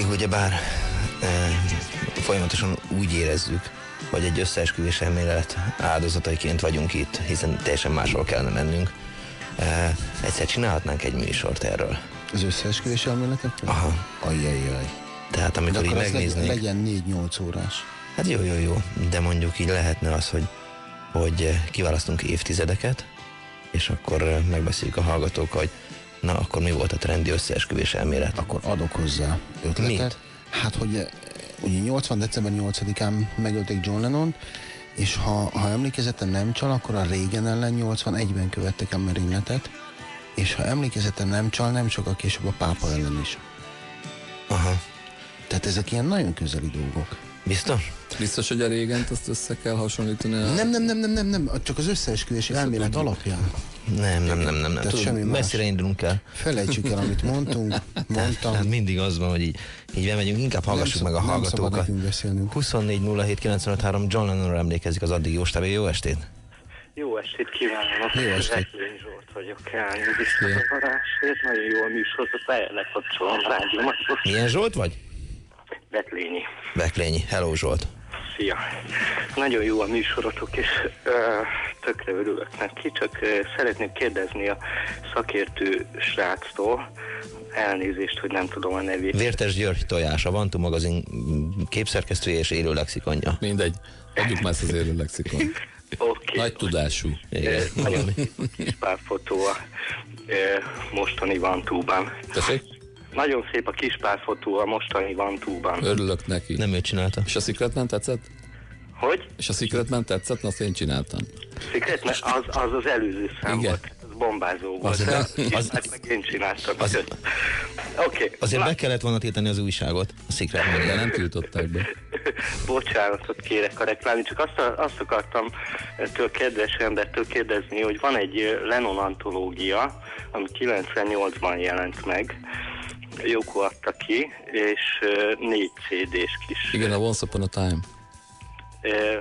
Akik ugyebár e, folyamatosan úgy érezzük, hogy egy összeesküvés elmélet áldozataiként vagyunk itt, hiszen teljesen máshol kellene lennünk, e, egyszer csinálhatnánk egy műsort erről.
Az összeesküvés elméletek?
Aha.
Ajjajjaj.
Tehát amikor így megnéznénk...
legyen 4-8 órás.
Hát jó, jó, jó, de mondjuk így lehetne az, hogy, hogy kiválasztunk évtizedeket, és akkor megbeszéljük a hallgatók, hogy na, akkor mi volt a trendi összeesküvés elmélet.
Akkor adok hozzá ötletet.
Mit?
Hát, hogy eh, ugye 80. december 8-án megölték John Lennon, és ha, ha emlékezetem nem csal, akkor a régen ellen 81-ben követtek el merényletet, és ha emlékezetem nem csal, nem sokkal később a pápa ellen is.
Aha.
Tehát ezek ilyen nagyon közeli dolgok.
Biztos?
Biztos, hogy a régent azt össze kell hasonlítani a...
Nem, nem, nem, nem, nem, nem, csak az összeesküvési elmélet alapján.
Nem, nem, nem, nem, nem.
Tehát semmi
Tudod,
más.
messzire indulunk el.
Felejtsük el, amit mondtunk, mondtam.
Hát mindig az van, hogy így, így bemegyünk, inkább hallgassuk
Nem
meg a hallgatókat.
nekünk beszélnünk.
24 07 953 John Lennonra emlékezik az addig jó stábja. Jó estét!
Jó estét kívánok!
Jó estét.
Zsolt vagyok, elnézést a zavarásért. Nagyon jó a műsor, lekapcsolom a rádiómat.
Milyen Zsolt vagy?
Betlényi.
Beklényi. Hello Zsolt.
Szia! Nagyon jó a műsorotok, és ö, tökre örülök neki, csak ö, szeretnék kérdezni a szakértő sráctól, elnézést, hogy nem tudom a nevét.
Vértes György Tojás, a Vantu magazin képszerkesztője és élő lexikonja.
Mindegy, adjuk már ezt az élő lexikon.
Oké.
Nagy tudású.
Igen,
Nagyon kis pár fotó a mostani Vantúban.
Tessék?
Nagyon szép a kis pár fotó a mostani Vantúban.
Örülök neki.
Nem ő csinálta.
És a Secretman tetszett?
Hogy?
És a Secretman tetszett? Na, Azt én csináltam.
Secret, mert az, az az előző szám
Igen.
volt. Az bombázó volt.
Az-
de
az-
az, hát meg én csináltam. Az, Oké. Okay.
Azért be kellett volna tiltani az újságot, a Secret
De nem tiltották be.
Bocsánatot kérek a reklámni, csak azt, azt akartam ettől kedves embertől kérdezni, hogy van egy Lennon antológia, ami 98-ban jelent meg, Joko adta ki, és négy CD-s kis.
Igen, a Once Upon a Time.
Ö,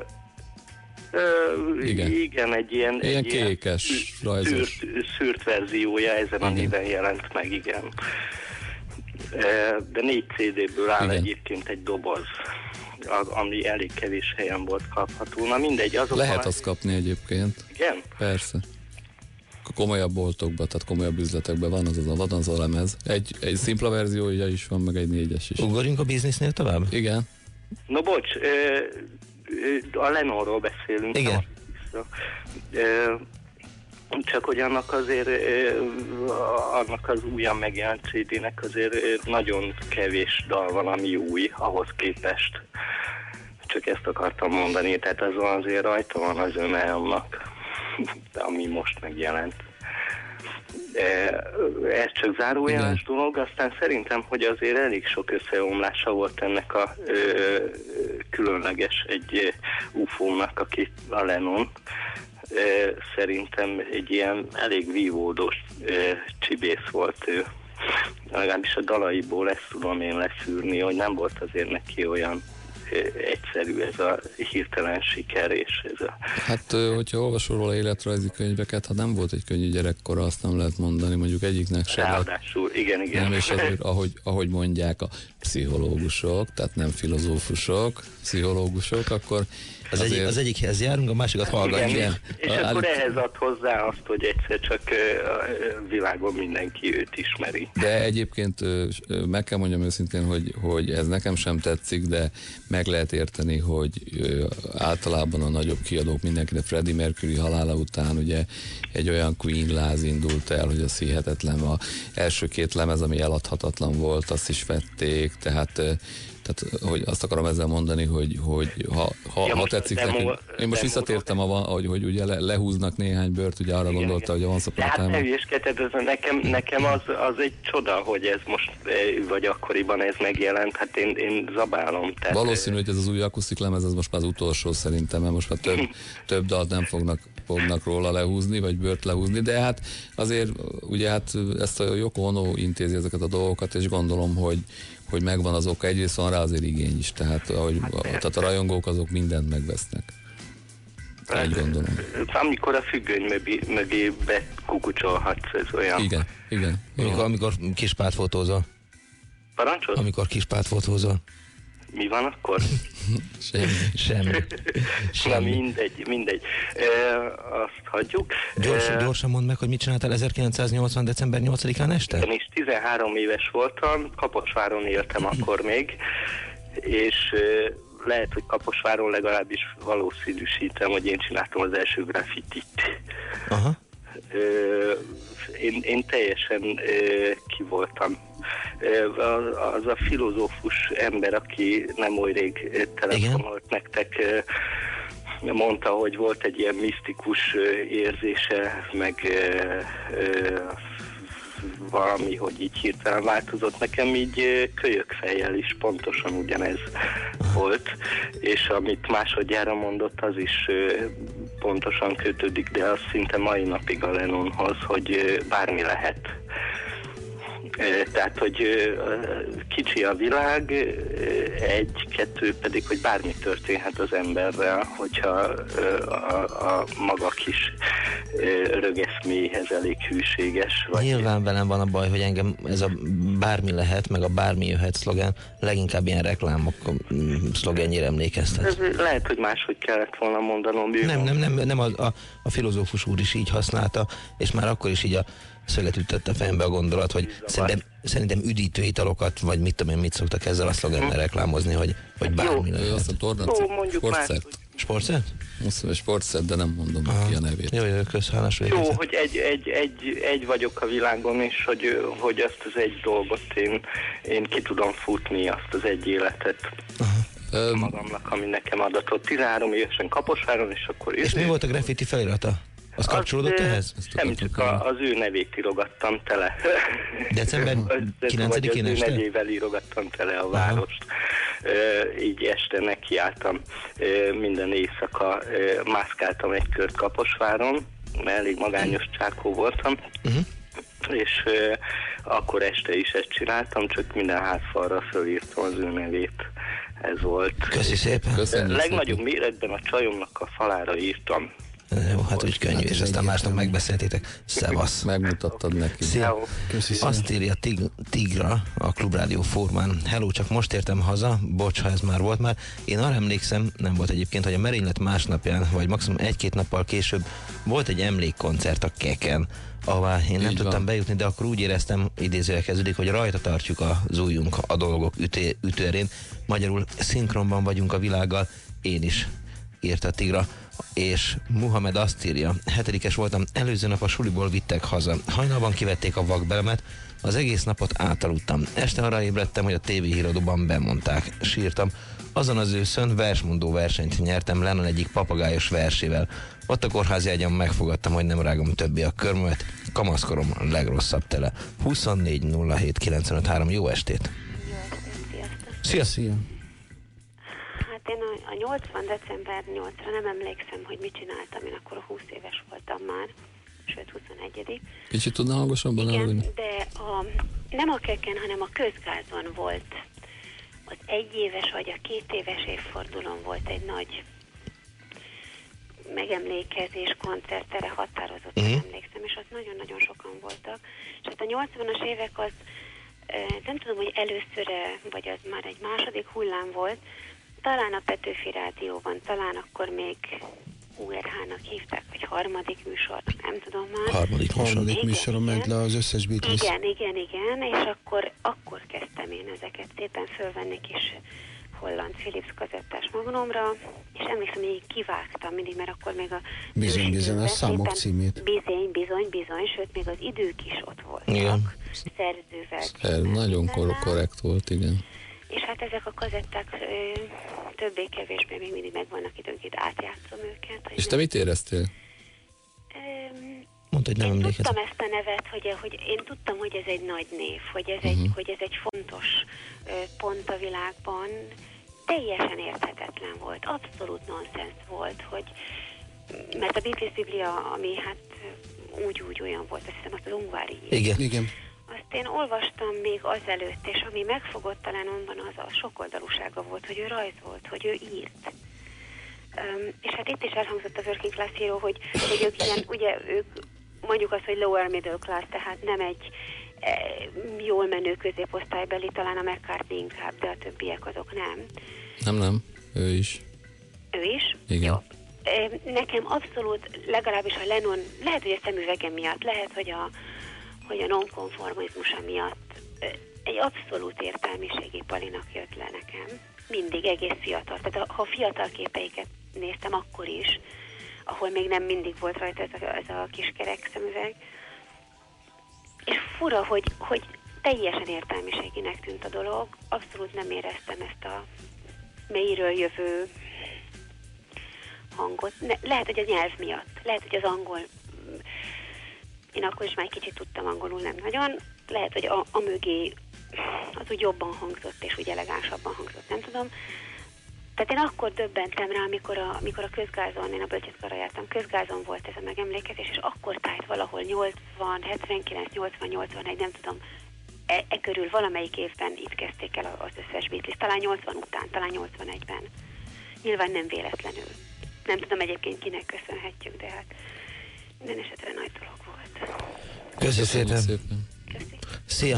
ö,
Igen.
igen, egy ilyen,
Ilyen
egy
kékes,
szűrt,
rajzos.
szűrt, szűrt verziója ezen a néven jelent meg, igen. De négy CD-ből áll
Igen.
egyébként egy doboz, ami elég kevés helyen volt kapható. Na mindegy, azok
Lehet azt kapni egyébként.
Igen?
Persze. Komolyabb boltokban, tehát komolyabb üzletekben van az az a, van az a lemez. Egy, egy szimpla verziója is van, meg egy négyes is.
Ugorjunk a biznisznél tovább?
Igen.
No bocs, ö, ö, a Lenonról beszélünk.
Igen.
nem a- Ö, Csak hogy annak azért, ö, annak az újan megjelent CD-nek azért ö, nagyon kevés dal van, ami új ahhoz képest. Csak ezt akartam mondani, tehát azon azért rajta van az önállomnak, ami most megjelent. Ez csak zárójeles dolog, aztán szerintem, hogy azért elég sok összeomlása volt ennek a ö, különleges egy UFO-nak, aki a Lennon. Ö, Szerintem egy ilyen elég vívódós ö, csibész volt ő. Legalábbis a dalaiból ezt tudom én leszűrni, hogy nem volt azért neki olyan egyszerű ez a hirtelen siker, és ez a
Hát, hogyha olvasol róla életrajzi könyveket, ha nem volt egy könnyű gyerekkora, azt nem lehet mondani, mondjuk egyiknek sem.
ráadásul, igen, igen.
Nem, és azért, ahogy, ahogy mondják a pszichológusok, tehát nem filozófusok, pszichológusok, akkor
Az, egyik, az egyikhez járunk, a másikat hallgatjuk.
Igen, és
Állít-
akkor ehhez ad hozzá azt, hogy egyszer csak a világon mindenki őt ismeri.
De egyébként meg kell mondjam őszintén, hogy, hogy ez nekem sem tetszik, de meg lehet érteni, hogy általában a nagyobb kiadók mindenkinek Freddie Mercury halála után ugye egy olyan Queen láz indult el, hogy az hihetetlen. A első két lemez, ami eladhatatlan volt, azt is vették, tehát tehát, hogy azt akarom ezzel mondani, hogy, hogy ha, ha,
Ja,
ha tetszik
a demo-
nekünk, én most visszatértem, ava, hogy, hogy ugye le, lehúznak néhány bört, ugye arra gondolta, hogy a Upon a
hát ne ez nekem, nekem az, az egy csoda, hogy ez most, ö, vagy akkoriban ez megjelent, hát én, én zabálom. Tehát,
Valószínű, hogy ez az új akusztik lemez, ez most már az utolsó szerintem, mert most már több, több dalt nem fognak, fognak róla lehúzni, vagy bört lehúzni, de hát azért ugye hát ezt a Yoko Ono intézi ezeket a dolgokat, és gondolom, hogy, hogy megvan az oka, egyrészt van rá azért igény is, tehát, ahogy, tehát a rajongók azok mindent megvesznek. Úgy gondolom.
Amikor a függöny mögé, mögé bekukucsolhatsz, ez olyan.
Igen, igen.
Amikor, amikor kispát fotózol.
Parancsol?
Amikor kispát fotózol.
Mi van akkor?
Semmi.
Semmi.
Na mindegy, mindegy. E, azt hagyjuk.
Gyors,
Ö,
gyorsan mondd meg, hogy mit csináltál 1980. december 8-án este?
Én is 13 éves voltam, Kaposváron éltem akkor még, és ö, lehet, hogy Kaposváron legalábbis valószínűsítem, hogy én csináltam az első graffitit.
Aha.
Ö, én, én teljesen ö, ki voltam. Az, a filozófus ember, aki nem oly rég telefonolt nektek, mondta, hogy volt egy ilyen misztikus érzése, meg valami, hogy így hirtelen változott. Nekem így ö, kölyökfejjel is pontosan ugyanez volt, és amit másodjára mondott, az is pontosan kötődik, de az szinte mai napig a Lennonhoz, hogy bármi lehet. Tehát, hogy kicsi a világ, egy-kettő pedig, hogy bármi történhet az emberrel, hogyha a, a maga kis ö, rögesz mélyhez elég hűséges. Vagy
Nyilván velem van a baj, hogy engem ez a bármi lehet, meg a bármi jöhet szlogán leginkább ilyen reklámok mm, szlogenjére emlékeztet.
Ez lehet, hogy máshogy kellett volna mondanom.
Nem, nem, nem, nem a, a, a filozófus úr is így használta, és már akkor is így a szöget ütötte fejembe a gondolat, hogy szerintem, szerintem üdítő italokat, vagy mit tudom én, mit szoktak ezzel a szlogennel reklámozni, hogy, hogy bármi
Ő
lehet.
azt a
Jó, már,
sportszert.
Sportszert?
Sportszert, de nem mondom ki a nevét.
Jó, jó, közhálás
Jó, hogy egy, egy, egy, egy vagyok a világon, és hogy, hogy azt az egy dolgot én, én ki tudom futni, azt az egy életet magamnak, ami nekem adatott. 13 évesen Kaposváron, és akkor...
És mi volt a graffiti felirata? Az kapcsolódott
ö,
ehhez?
Nem, csak a, az ő nevét írogattam tele.
December
Vagy
9-én
az ő
este?
nevével írogattam tele a várost. Ö, így este nekiálltam. Minden éjszaka mászkáltam egy kört Kaposváron, mert elég magányos csákó voltam.
Uh-huh.
És ö, akkor este is ezt csináltam, csak minden házfalra fölírtam az ő nevét. Ez volt.
Köszi szépen.
Köszönjük legnagyobb méretben a csajomnak a falára írtam.
Jó, hát úgy könnyű, és aztán másnap megbeszéltétek. Szevasz.
Megmutattad neki.
Szia. Azt írja Tig Tigra a Klubrádió formán. Hello, csak most értem haza, bocs, ha ez már volt már. Én arra emlékszem, nem volt egyébként, hogy a merénylet másnapján, vagy maximum egy-két nappal később volt egy emlékkoncert a Keken, ahová én nem
Így
tudtam
van.
bejutni, de akkor úgy éreztem, idézőleg kezdődik, hogy rajta tartjuk az ujjunk a dolgok üté, ütőerén. Magyarul szinkronban vagyunk a világgal, én is, írta Tigra és Muhammed azt írja, hetedikes voltam, előző nap a suliból vittek haza. Hajnalban kivették a vakbelemet, az egész napot átaludtam. Este arra ébredtem, hogy a tévéhíradóban bemondták. Sírtam. Azon az őszön versmondó versenyt nyertem Lennon egyik papagájos versével. Ott a kórházi ágyon megfogadtam, hogy nem rágom többé a körmömet. Kamaszkorom a legrosszabb tele. 24 07 95 3. Jó estét! Szia!
Szia!
Én a, a 80. december 8-ra nem emlékszem, hogy mit csináltam, én akkor 20 éves voltam már, sőt 21
Kicsit tudna hangosabban elvenni?
Igen, de a, nem a keken, hanem a közgázon volt. Az egy éves vagy a két éves évfordulón volt egy nagy megemlékezés, koncert, erre határozottan
Mhm.
emlékszem, és ott nagyon-nagyon sokan voltak. És hát a 80-as évek az, nem tudom, hogy először vagy az már egy második hullám volt, talán a Petőfi Rádióban, talán akkor még URH-nak hívták, vagy harmadik műsor, nem tudom már.
Harmadik
Harmadik
Igen,
műsoron ment le az összes Beatles.
igen, igen, igen, és akkor, akkor kezdtem én ezeket szépen fölvenni kis holland Philips kazettás magnomra, és emlékszem, hogy így kivágtam mindig, mert akkor még a...
Bizony, bizony, a számok címét.
Bizony, bizony, bizony, sőt, még az idők is ott voltak.
Igen.
Szerzővel.
Ez nagyon kor- korrekt volt, igen.
És hát ezek a kazetták többé-kevésbé még mindig megvannak időnként, átjátszom őket.
És te mit éreztél?
Mondta, hogy nem emlékezem.
Tudtam ezt a nevet, hogy, hogy én tudtam, hogy ez egy nagy név, hogy ez, egy,
Mhm.
hogy ez egy fontos pont a világban. Teljesen érthetetlen volt, abszolút nonsens volt, hogy mert a Biblia, ami hát úgy-úgy olyan volt, azt hiszem, az Ungvári írt.
Igen.
Igen.
Azt én olvastam még azelőtt, és ami megfogott talán onnan, az a sokoldalúsága volt, hogy ő rajzolt, hogy ő írt. Um, és hát itt is elhangzott a working class hero, hogy, hogy ők ilyen, ugye ők mondjuk azt, hogy lower middle class, tehát nem egy e, jól menő középosztálybeli, talán a McCartney inkább, de a többiek azok nem.
Nem, nem. Ő is.
Ő is.
Igen.
Ö, Nekem abszolút, legalábbis a Lennon, lehet, hogy a szemüvege miatt, lehet, hogy a, hogy a nonkonformizmusa miatt egy abszolút értelmiségi palinak jött le nekem. Mindig egész fiatal. Tehát ha fiatal képeiket néztem, akkor is, ahol még nem mindig volt rajta ez a, ez a kis kerek szemüveg. És fura, hogy, hogy teljesen értelmiséginek tűnt a dolog. Abszolút nem éreztem ezt a mélyről jövő hangot. Ne, lehet, hogy a nyelv miatt, lehet, hogy az angol, én akkor is már kicsit tudtam angolul, nem nagyon, lehet, hogy a, a mögé az úgy jobban hangzott, és úgy elegánsabban hangzott, nem tudom. Tehát én akkor döbbentem rá, amikor a, amikor a közgázon, én a bölcsészkarra jártam, közgázon volt ez a megemlékezés, és akkor tájt valahol 80, 79, 80, 81, nem tudom, e, e körül valamelyik évben itt kezdték el az összes Beatles, talán 80 után, talán 81-ben. Nyilván nem véletlenül. Nem tudom egyébként kinek köszönhetjük, de hát minden esetre nagy dolog.
Köszi szépen.
szépen.
Szia.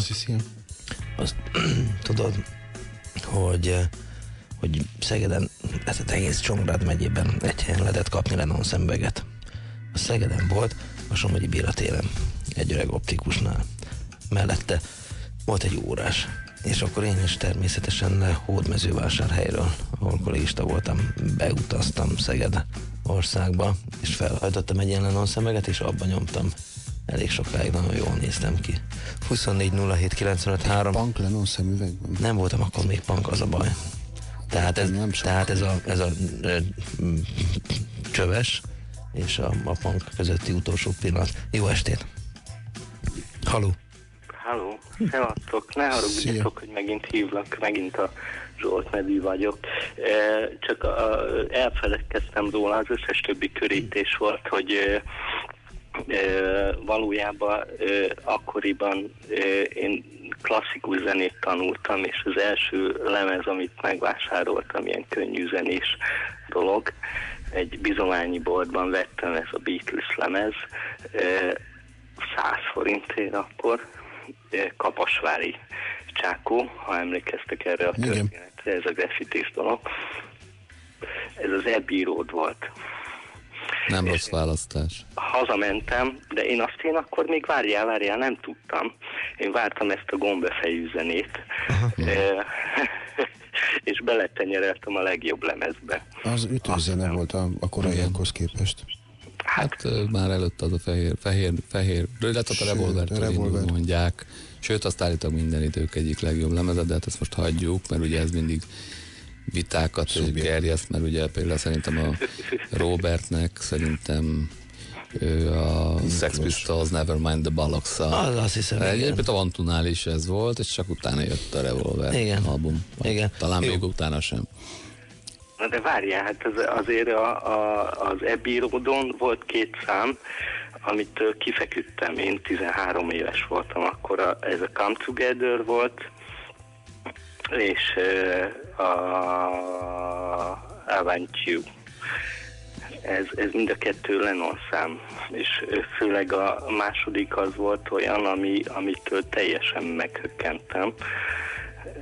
Azt tudod, hogy, eh, hogy Szegeden, ez az egész Csongrád megyében egy helyen lehetett kapni Lennon szembeget. A Szegeden volt, a Somogyi Béla téren, egy öreg optikusnál. Mellette volt egy órás, és akkor én is természetesen Hódmezővásárhelyről, ahol kollégista voltam, beutaztam Szeged országba, és felhajtottam egy ilyen Lennon szemeget, és abba nyomtam. Elég sokáig nagyon jól néztem ki. 24 07 95 3.
Punk Lennon szemüvegben?
Nem voltam akkor még punk, az a baj. Tehát ez, tehát ez a, ez a ö, csöves és a, a punk közötti utolsó pillanat. Jó estét! Haló!
Halló, szevasztok, ne haragudjatok, hogy megint hívlak, megint a Zsolt Medű vagyok. E, Csak a, elfeledkeztem róla, az összes többi körítés volt, hogy valójában e, akkoriban e, én klasszikus zenét tanultam, és az első lemez, amit megvásároltam, ilyen könnyű zenés dolog, egy bizományi boltban vettem, ez a Beatles lemez, e, 100 forintért akkor, Kapasvári csákó, ha emlékeztek erre a történetre, ez a graffitis dolog. Ez az Road volt.
Nem rossz választás.
Hazamentem, de én azt én akkor még várjál, várjál, nem tudtam. Én vártam ezt a gombefejű zenét, Eh, és beletenyereltem a legjobb lemezbe.
Az ütőzene volt a, a koraiakhoz képest.
Hát ö, már előtt az a fehér, fehér, fehér, illetve a
Sőt,
revolver,
a Revolver.
mondják. Sőt, azt állítólag minden idők egyik legjobb lemeze, de hát ezt most hagyjuk, mert ugye ez mindig vitákat gerjeszt, mert ugye például szerintem a Robertnek, szerintem ő a Sex Pistols Nevermind the Bollocks
Az azt hiszem.
Egyébként a Vantunál is ez volt, és csak utána jött a Revolver
Igen.
album. Vagy
Igen.
Talán
Jó.
még utána sem.
Na de várjál, hát az, azért a, a, az Abbey Roadon volt két szám, amit kifeküdtem, én 13 éves voltam, akkor a, ez a Come Together volt, és a You. Ez, ez mind a kettő Lennon szám, és főleg a második az volt olyan, ami, amitől teljesen meghökkentem,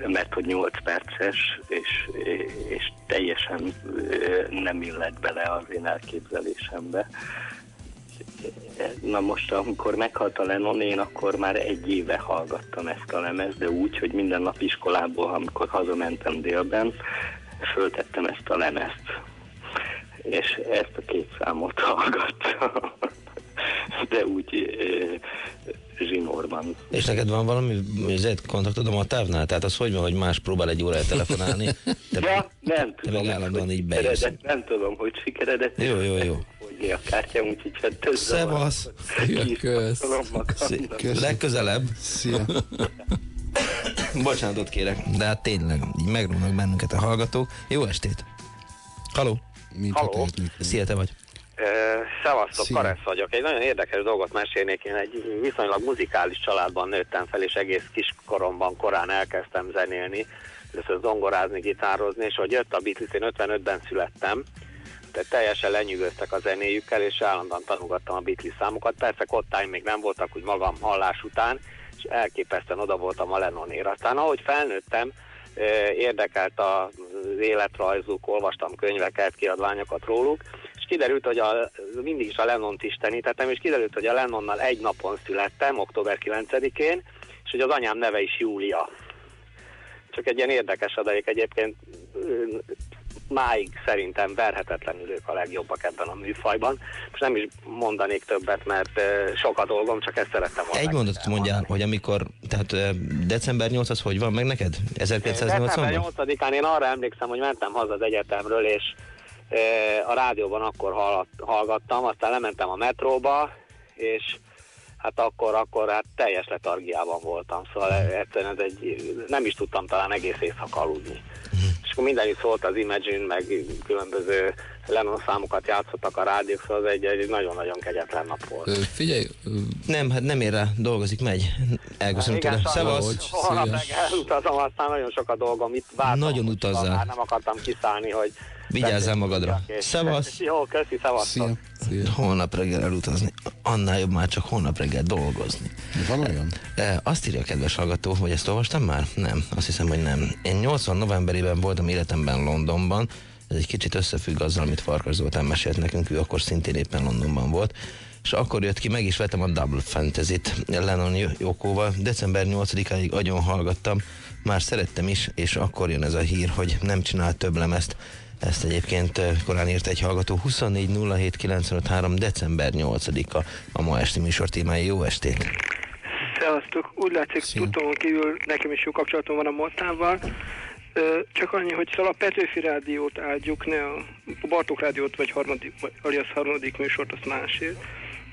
mert hogy 8 perces, és, és teljesen nem illett bele az én elképzelésembe. Na most, amikor meghalt a Lennon, én akkor már egy éve hallgattam ezt a lemez, de úgy, hogy minden nap iskolából, amikor hazamentem délben, föltettem ezt a lemezt. És ezt a két számot hallgattam. De úgy zsinórban.
És neked van valami kontaktodom a távnál? Tehát az hogy van, hogy más próbál egy órája telefonálni? Te,
Ja, nem
te meg állandóan így bejössz.
Nem tudom, hogy sikeredett.
Jó, jó, jó.
Hogy a kártyám, úgyhogy hát több
Szevasz!
Kösz.
Legközelebb.
Szia.
Bocsánatot kérek, de hát tényleg, így megrónak bennünket a hallgatók. Jó estét! Haló!
Mint
Haló.
Szia, te vagy.
Szevasztok,
Szia.
Karesz vagyok. Egy nagyon érdekes dolgot mesélnék. Én egy viszonylag muzikális családban nőttem fel, és egész kiskoromban korán elkezdtem zenélni, először zongorázni, gitározni, és hogy jött a Beatles, én 55-ben születtem, teljesen lenyűgöztek a zenéjükkel, és állandóan tanulgattam a Beatles számokat. Persze kottáim még nem voltak úgy magam hallás után, és elképesztően oda voltam a Lennonér. Aztán ahogy felnőttem, érdekelt az életrajzuk, olvastam könyveket, kiadványokat róluk, és kiderült, hogy a, mindig is a Lennont istenítettem, és kiderült, hogy a Lennonnal egy napon születtem, október 9-én, és hogy az anyám neve is Júlia. Csak egy ilyen érdekes adalék egyébként máig szerintem verhetetlenül ők a legjobbak ebben a műfajban. Most nem is mondanék többet, mert sok a dolgom, csak ezt szerettem volna.
Egy mondatot mondjál, hogy amikor, tehát december 8 az hogy van meg neked?
December
1980-ban?
8-án én arra emlékszem, hogy mentem haza az egyetemről, és a rádióban akkor hallgat, hallgattam, aztán lementem a metróba, és hát akkor, akkor hát teljes letargiában voltam, szóval egyszerűen ez egy, nem is tudtam talán egész éjszaka aludni. És akkor mindenütt szólt az Imagine, meg különböző Lennon számokat játszottak a rádiók, szóval ez egy, egy nagyon-nagyon kegyetlen nap volt.
Ö, Figyelj,
Nem, hát nem ér rá, dolgozik, megy. Elköszönöm tőle. Szevasz!
Holnap reggel elutazom, aztán nagyon sok a dolgom, itt vártam.
Nagyon utazzál.
Már nem akartam kiszállni, hogy
Vigyázzál magadra. Szevasz.
Jó, köszi, szevasztok.
Holnap reggel elutazni. Annál jobb már csak holnap reggel dolgozni.
Van olyan?
E, azt írja a kedves hallgató, hogy ezt olvastam már? Nem, azt hiszem, hogy nem. Én 80 novemberében voltam életemben Londonban, ez egy kicsit összefügg azzal, amit Farkas Zoltán mesélt nekünk, ő akkor szintén éppen Londonban volt, és akkor jött ki, meg is vettem a Double Fantasy-t Lennon Jókóval. December 8-áig agyon hallgattam, már szerettem is, és akkor jön ez a hír, hogy nem csinál több lemezt. Ezt egyébként korán írt egy hallgató 24 07 953 december 8-a a ma esti műsor témája. Jó estét!
Szevasztok, úgy látszik, tudtomon kívül nekem is jó kapcsolatom van a Mottával. Ö, Csak annyi, hogy szóval a Petőfi rádiót áldjuk, ne a Bartók rádiót, vagy harmadik, vagy alias harmadik műsort, azt másért.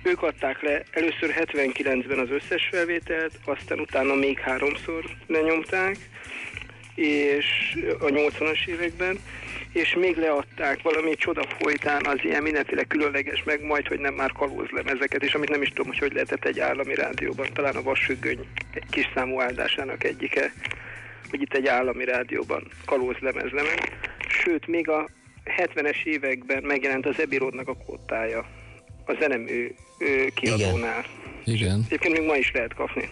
Ők adták le először 79-ben az összes felvételt, aztán utána még háromszor lenyomták, és a 80-as években, és még leadták valami csoda folytán az ilyen mindenféle különleges, meg majd, hogy nem már kalózlemezeket, és amit nem is tudom, hogy hogy lehetett egy állami rádióban, talán a Vasfüggöny egy kis számú áldásának egyike, hogy itt egy állami rádióban kalózlemez lemez. Sőt, még a 70-es években megjelent az Ebirodnak a kótája a zenemű kiadónál.
Igen.
Egyébként még ma is lehet kapni.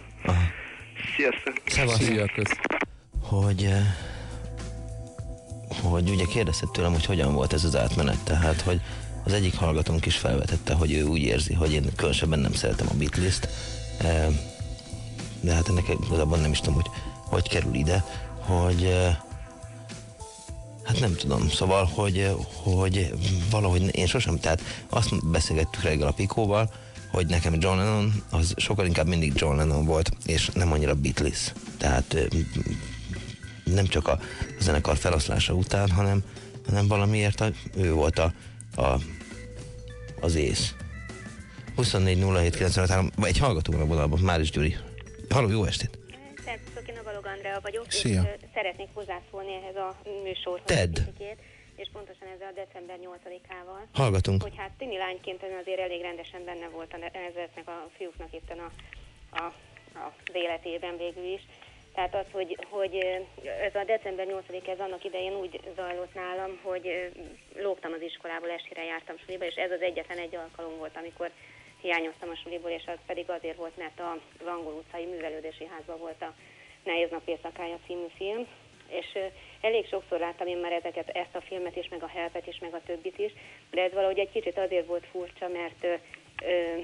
Sziasztok!
Szevasz.
Szia, kösz.
hogy, hogy ugye kérdezted tőlem, hogy hogyan volt ez az átmenet, tehát, hogy az egyik hallgatónk is felvetette, hogy ő úgy érzi, hogy én különösebben nem szeretem a Beatles-t, de hát ennek igazából nem is tudom, hogy hogy kerül ide, hogy Hát nem tudom, szóval, hogy, hogy valahogy én sosem, tehát azt beszélgettük reggel a Pikóval, hogy nekem John Lennon az sokkal inkább mindig John Lennon volt, és nem annyira Beatles. Tehát nem csak a zenekar feloszlása után, hanem, hanem valamiért a, ő volt a, a, az ész. 24 07 93, vagy egy hallgató van a vonalban, Máris Gyuri. Halló, jó estét!
Szervusztok, én a Balog Andrea vagyok,
Szia.
és szeretnék hozzászólni ehhez a műsorhoz. Picikét, És pontosan ezzel a december 8-ával.
Hallgatunk.
Hogy hát tini lányként azért elég rendesen benne volt a- ezeknek a fiúknak itt a, a, a, az életében végül is. Tehát az, hogy, hogy ez a december 8 ez annak idején úgy zajlott nálam, hogy lógtam az iskolából, estére jártam suliba, és ez az egyetlen egy alkalom volt, amikor hiányoztam a suliból, és az pedig azért volt, mert az angol utcai művelődési házban volt a Nehéz nap éjszakája című film, és elég sokszor láttam én már ezeket, ezt a filmet is, meg a Helpet is, meg a többit is, de ez valahogy egy kicsit azért volt furcsa, mert ö,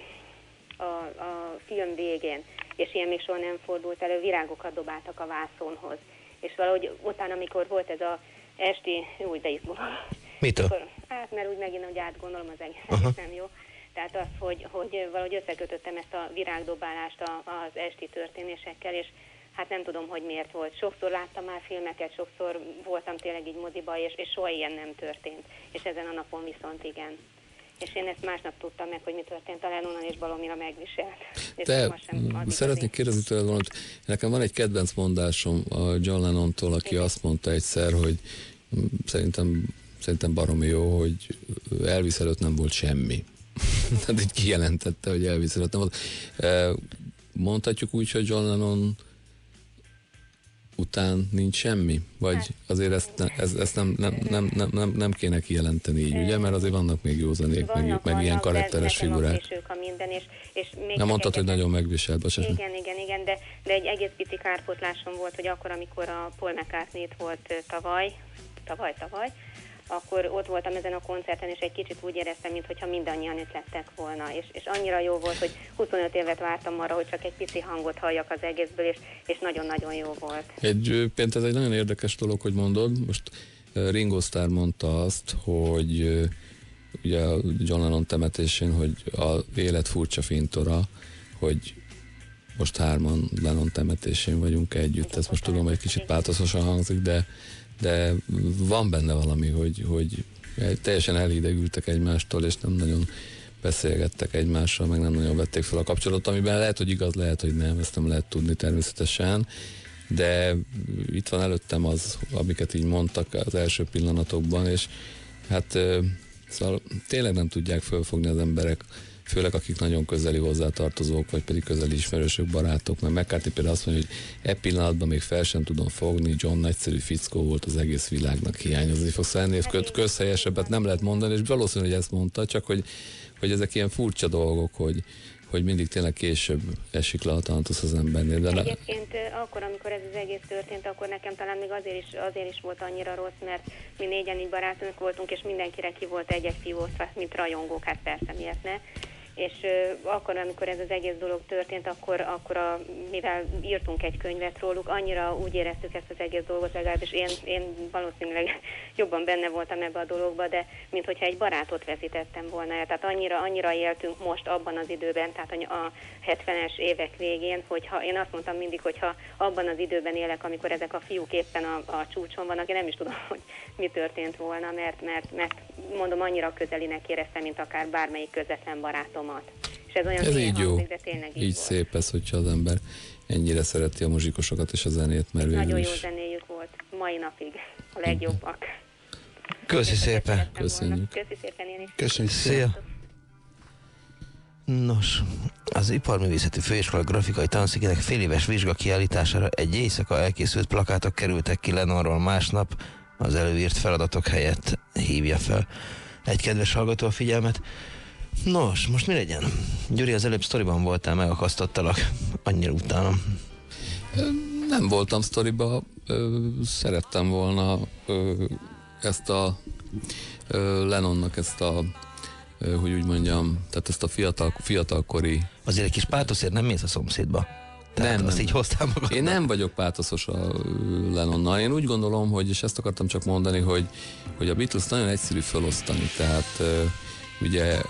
a, a film végén, és ilyen még soha nem fordult elő, virágokat dobáltak a vászonhoz. És valahogy utána, amikor volt ez a esti, úgy de izgulom.
Mitől?
Akkor, hát mert úgy megint, hogy átgondolom az egész,
Aha.
nem jó. Tehát az, hogy, hogy valahogy összekötöttem ezt a virágdobálást a, az esti történésekkel, és hát nem tudom, hogy miért volt. Sokszor láttam már filmeket, sokszor voltam tényleg így moziba, és, és soha ilyen nem történt. És ezen a napon viszont igen. És én ezt másnap tudtam meg, hogy mi történt a Lennonon, és Balomira megviselt. És
Te, szeretnék kérdezni tőled valamit. Nekem van egy kedvenc mondásom a John Lennon-tól, aki azt mondta egyszer, hogy szerintem, szerintem baromi jó, hogy Elvis előtt nem volt semmi. Tehát így kijelentette, hogy Elvis előtt nem volt. E, Mondhatjuk úgy, hogy John Lennon után nincs semmi? Vagy
Hát-
azért ezt, ne, ez, ezt nem, nem, nem, nem, nem, nem kéne kijelenteni így, ugye? Mert azért vannak még jó zenék, meg,
Vannak,
meg ilyen
vannak, de
karakteres figurák.
a minden, és, és még
Nem mondtad, hogy nagyon megviselt, bocsánat.
Igen, igen, igen, de, de egy egész pici kárpótlásom volt, hogy akkor, amikor a Paul mccartney volt tavaly, tavaly, tavaly, akkor ott voltam ezen a koncerten, és egy kicsit úgy éreztem, mintha mindannyian itt lettek volna. És, és annyira jó volt, hogy 25 évet vártam arra, hogy csak egy pici hangot halljak az egészből, és, és nagyon-nagyon jó volt.
Egy, például ez egy nagyon érdekes dolog, hogy mondod. Most Ringo Starr mondta azt, hogy ugye John Lennon temetésén, hogy a élet furcsa fintora, hogy most hárman Lennon temetésén vagyunk együtt. Ez most tudom, hogy egy kicsit pátoszosan hangzik, de, de van benne valami, hogy, hogy teljesen elhidegültek egymástól, és nem nagyon beszélgettek egymással, meg nem nagyon vették fel a kapcsolatot, amiben lehet, hogy igaz, lehet, hogy nem, ezt nem lehet tudni természetesen, de itt van előttem az, amiket így mondtak az első pillanatokban, és hát szóval tényleg nem tudják fölfogni az emberek főleg akik nagyon közeli hozzátartozók, vagy pedig közeli ismerősök, barátok, mert McCarthy például azt mondja, hogy e pillanatban még fel sem tudom fogni, John nagyszerű fickó volt az egész világnak hiányozni fog. Szóval ennél kö- közhelyesebbet nem lehet mondani, és valószínű, hogy ezt mondta, csak hogy, hogy ezek ilyen furcsa dolgok, hogy, hogy mindig tényleg később esik le a tantusz az embernél. De
Egyébként akkor, amikor ez az egész történt, akkor nekem talán még azért is, azért is volt annyira rossz, mert mi négyen így barátunk voltunk, és mindenkire ki volt egy-egy fiózva, mint rajongók, hát persze miért ne. És akkor, amikor ez az egész dolog történt, akkor, akkor a, mivel írtunk egy könyvet róluk, annyira úgy éreztük ezt az egész dolgot, legalábbis én, én valószínűleg jobban benne voltam ebbe a dologba, de mint hogyha egy barátot veszítettem volna el. Tehát annyira, annyira éltünk most abban az időben, tehát a a 70-es évek végén, hogyha én azt mondtam mindig, hogy ha abban az időben élek, amikor ezek a fiúk éppen a, a csúcson vannak, én nem is tudom, hogy mi történt volna, mert, mert, mert mondom, annyira közelinek éreztem, mint akár bármelyik közvetlen barátomat. És ez olyan
ez így jó,
hangzik, de tényleg így,
így
volt.
szép ez, hogyha az ember ennyire szereti a muzsikosokat és a zenét, mert végül
Nagyon jó
is.
zenéjük volt, mai napig a legjobbak.
Köszi szépen.
Köszönjük.
Köszi szépen én is.
Köszönjük. Szia. Nos, az Iparművészeti Főiskola grafikai tanszékének fél éves vizsga kiállítására egy éjszaka elkészült plakátok kerültek ki Lenonról másnap, az előírt feladatok helyett hívja fel egy kedves hallgató a figyelmet. Nos, most mi legyen? Gyuri, az előbb sztoriban voltál, megakasztottalak. Annyira utálom.
Nem voltam sztoriba, szerettem volna ezt a Lennonnak ezt a hogy úgy mondjam, tehát ezt a fiatal, fiatalkori...
Azért egy kis pátoszért nem mész a szomszédba. Tehát
nem,
azt
nem.
így hoztál magad.
Én nem vagyok pátoszos a Lennonnal. Én úgy gondolom, hogy, és ezt akartam csak mondani, hogy, hogy a Beatles nagyon egyszerű felosztani. Tehát ugye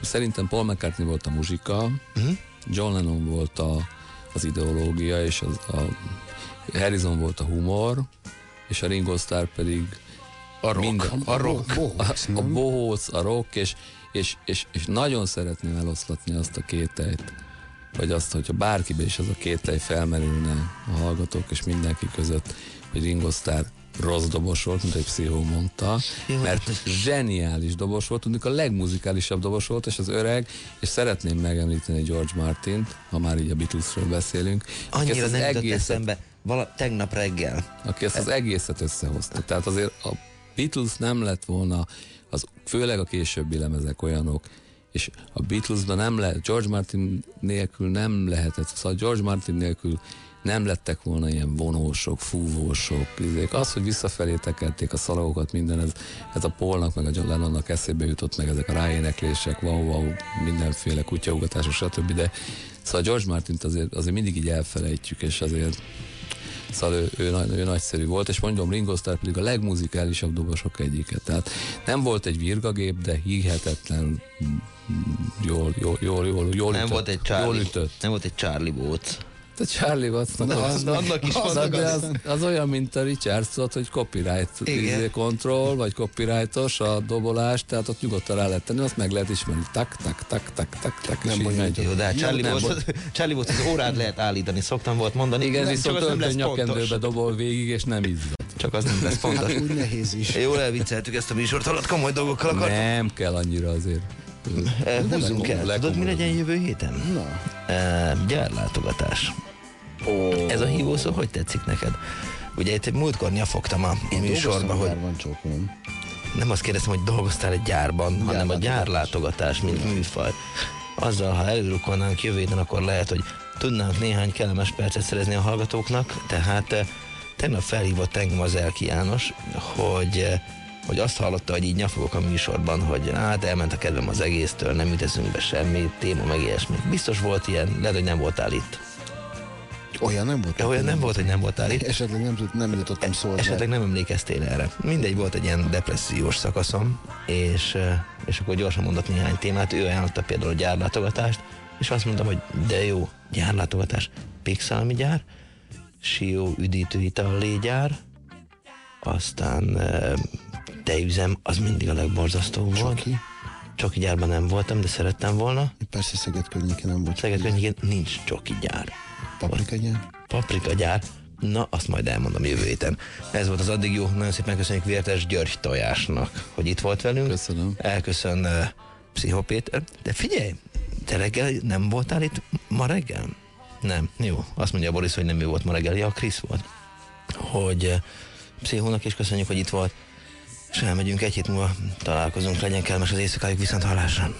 szerintem Paul McCartney volt a muzsika,
uh-huh.
John Lennon volt a, az ideológia, és az, a Harrison volt a humor, és a Ringo Starr pedig
a rock.
Minden,
A rock.
a, a bohóc, a rock, és, és, és, és nagyon szeretném eloszlatni azt a kételyt, vagy azt, hogyha bárkibe is az a kételj felmerülne a hallgatók és mindenki között, hogy Ringo Starr rossz dobos volt, mint egy pszichó mondta, mert zseniális dobos volt, tudjuk a legmuzikálisabb dobos volt, és az öreg, és szeretném megemlíteni George Martint, ha már így a Beatlesről beszélünk.
Annyira nem jutott
egészet-
eszembe. Vala, tegnap reggel.
aki ezt az egészet összehozta. Tehát azért a Beatles nem lett volna, az, főleg a későbbi lemezek olyanok, és a Beatlesben nem lehet, George Martin nélkül nem lehetett, szóval George Martin nélkül nem lettek volna ilyen vonósok, fúvósok, izék. Az, hogy visszafelé tekerték a szalagokat, minden, ez, ez a Paulnak, meg a John Lennonnak eszébe jutott, meg ezek a ráéneklések, wow, wow, mindenféle kutyaugatások, stb. De szóval George Martint azért, azért mindig így elfelejtjük, és azért Szóval ő, ő, nagy- ő nagyszerű volt, és mondom, Ringo Starr pedig a legmuzikálisabb dobosok egyike. Tehát nem volt egy virgagép, de hihetetlen mm, jól, jól, jól, jól, jól
nem
ütött.
volt egy
Jól
Charlie,
ütött.
nem volt egy Charlie Booth.
A Charlie Wattsnak
Na,
az,
az meg- annak is
az, de az, az, olyan, mint a Richards, tudod, hogy copyright izé, control, vagy copyrightos a dobolás, tehát ott nyugodtan rá lehet tenni, azt meg lehet ismerni. Tak, tak, tak, tak, tak, tak, így megy.
Jó, de Charlie,
Nem
volt, Charlie volt, az órát lehet állítani, szoktam volt mondani.
Igen,
nem,
viszont
csak az nem
öltöny
lesz pontos.
nyakendőbe dobol végig, és nem izzad.
Csak az nem lesz pontos.
Hát úgy nehéz is.
Jól elvicceltük ezt a műsort, alatt komoly dolgokkal akartam.
Nem kell annyira azért.
Húzzunk el. Tudod, mi legyen jövő héten?
Na.
Gyárlátogatás.
Oh.
Ez a hívószó hogy tetszik neked? Ugye itt múltkor nyafogtam a műsorba, hogy
Van csókolom.
nem azt kérdeztem, hogy dolgoztál egy gyárban, hanem a gyárlátogatás, mint műfaj. Azzal, ha előrukolnánk jövő héten, akkor lehet, hogy tudnánk néhány kellemes percet szerezni a hallgatóknak, tehát eh, tegnap felhívott engem az Elki János, hogy hogy azt hallotta, hogy így nyafogok a műsorban, hogy hát elment a kedvem az egésztől, nem üteszünk be semmi, téma meg ilyesmi. Biztos volt ilyen, lehet, hogy nem voltál itt.
Olyan nem volt?
Olyan nem volt, hogy nem voltál itt.
Esetleg nem, tud, nem jutottam szólni.
Esetleg nem emlékeztél erre. Mindegy, volt egy ilyen depressziós szakaszom, és, és akkor gyorsan mondott néhány témát. Ő ajánlotta például a gyárlátogatást, és azt mondtam, hogy de jó, gyárlátogatás, pixelmi gyár, Sió üdítőital légyár, aztán tejüzem, az mindig a legborzasztóbb volt.
Csoki?
Csoki gyárban nem voltam, de szerettem volna.
Persze Szeged környékén nem volt.
Szeged környékén nincs csoki gyár.
Paprika gyár?
Paprika gyár. Na, azt majd elmondom jövő héten. Ez volt az addig jó. Nagyon szépen köszönjük Vértes György Tojásnak, hogy itt volt velünk.
Köszönöm.
Elköszön eh, uh, Pszichopéter. De figyelj, te reggel nem voltál itt ma reggel? Nem, jó. Azt mondja Boris, hogy nem ő volt ma reggel. Ja, Krisz volt. Hogy uh, Pszichónak is köszönjük, hogy itt volt. És elmegyünk egy hét múlva, találkozunk, legyen kellemes az éjszakájuk viszont hallásra.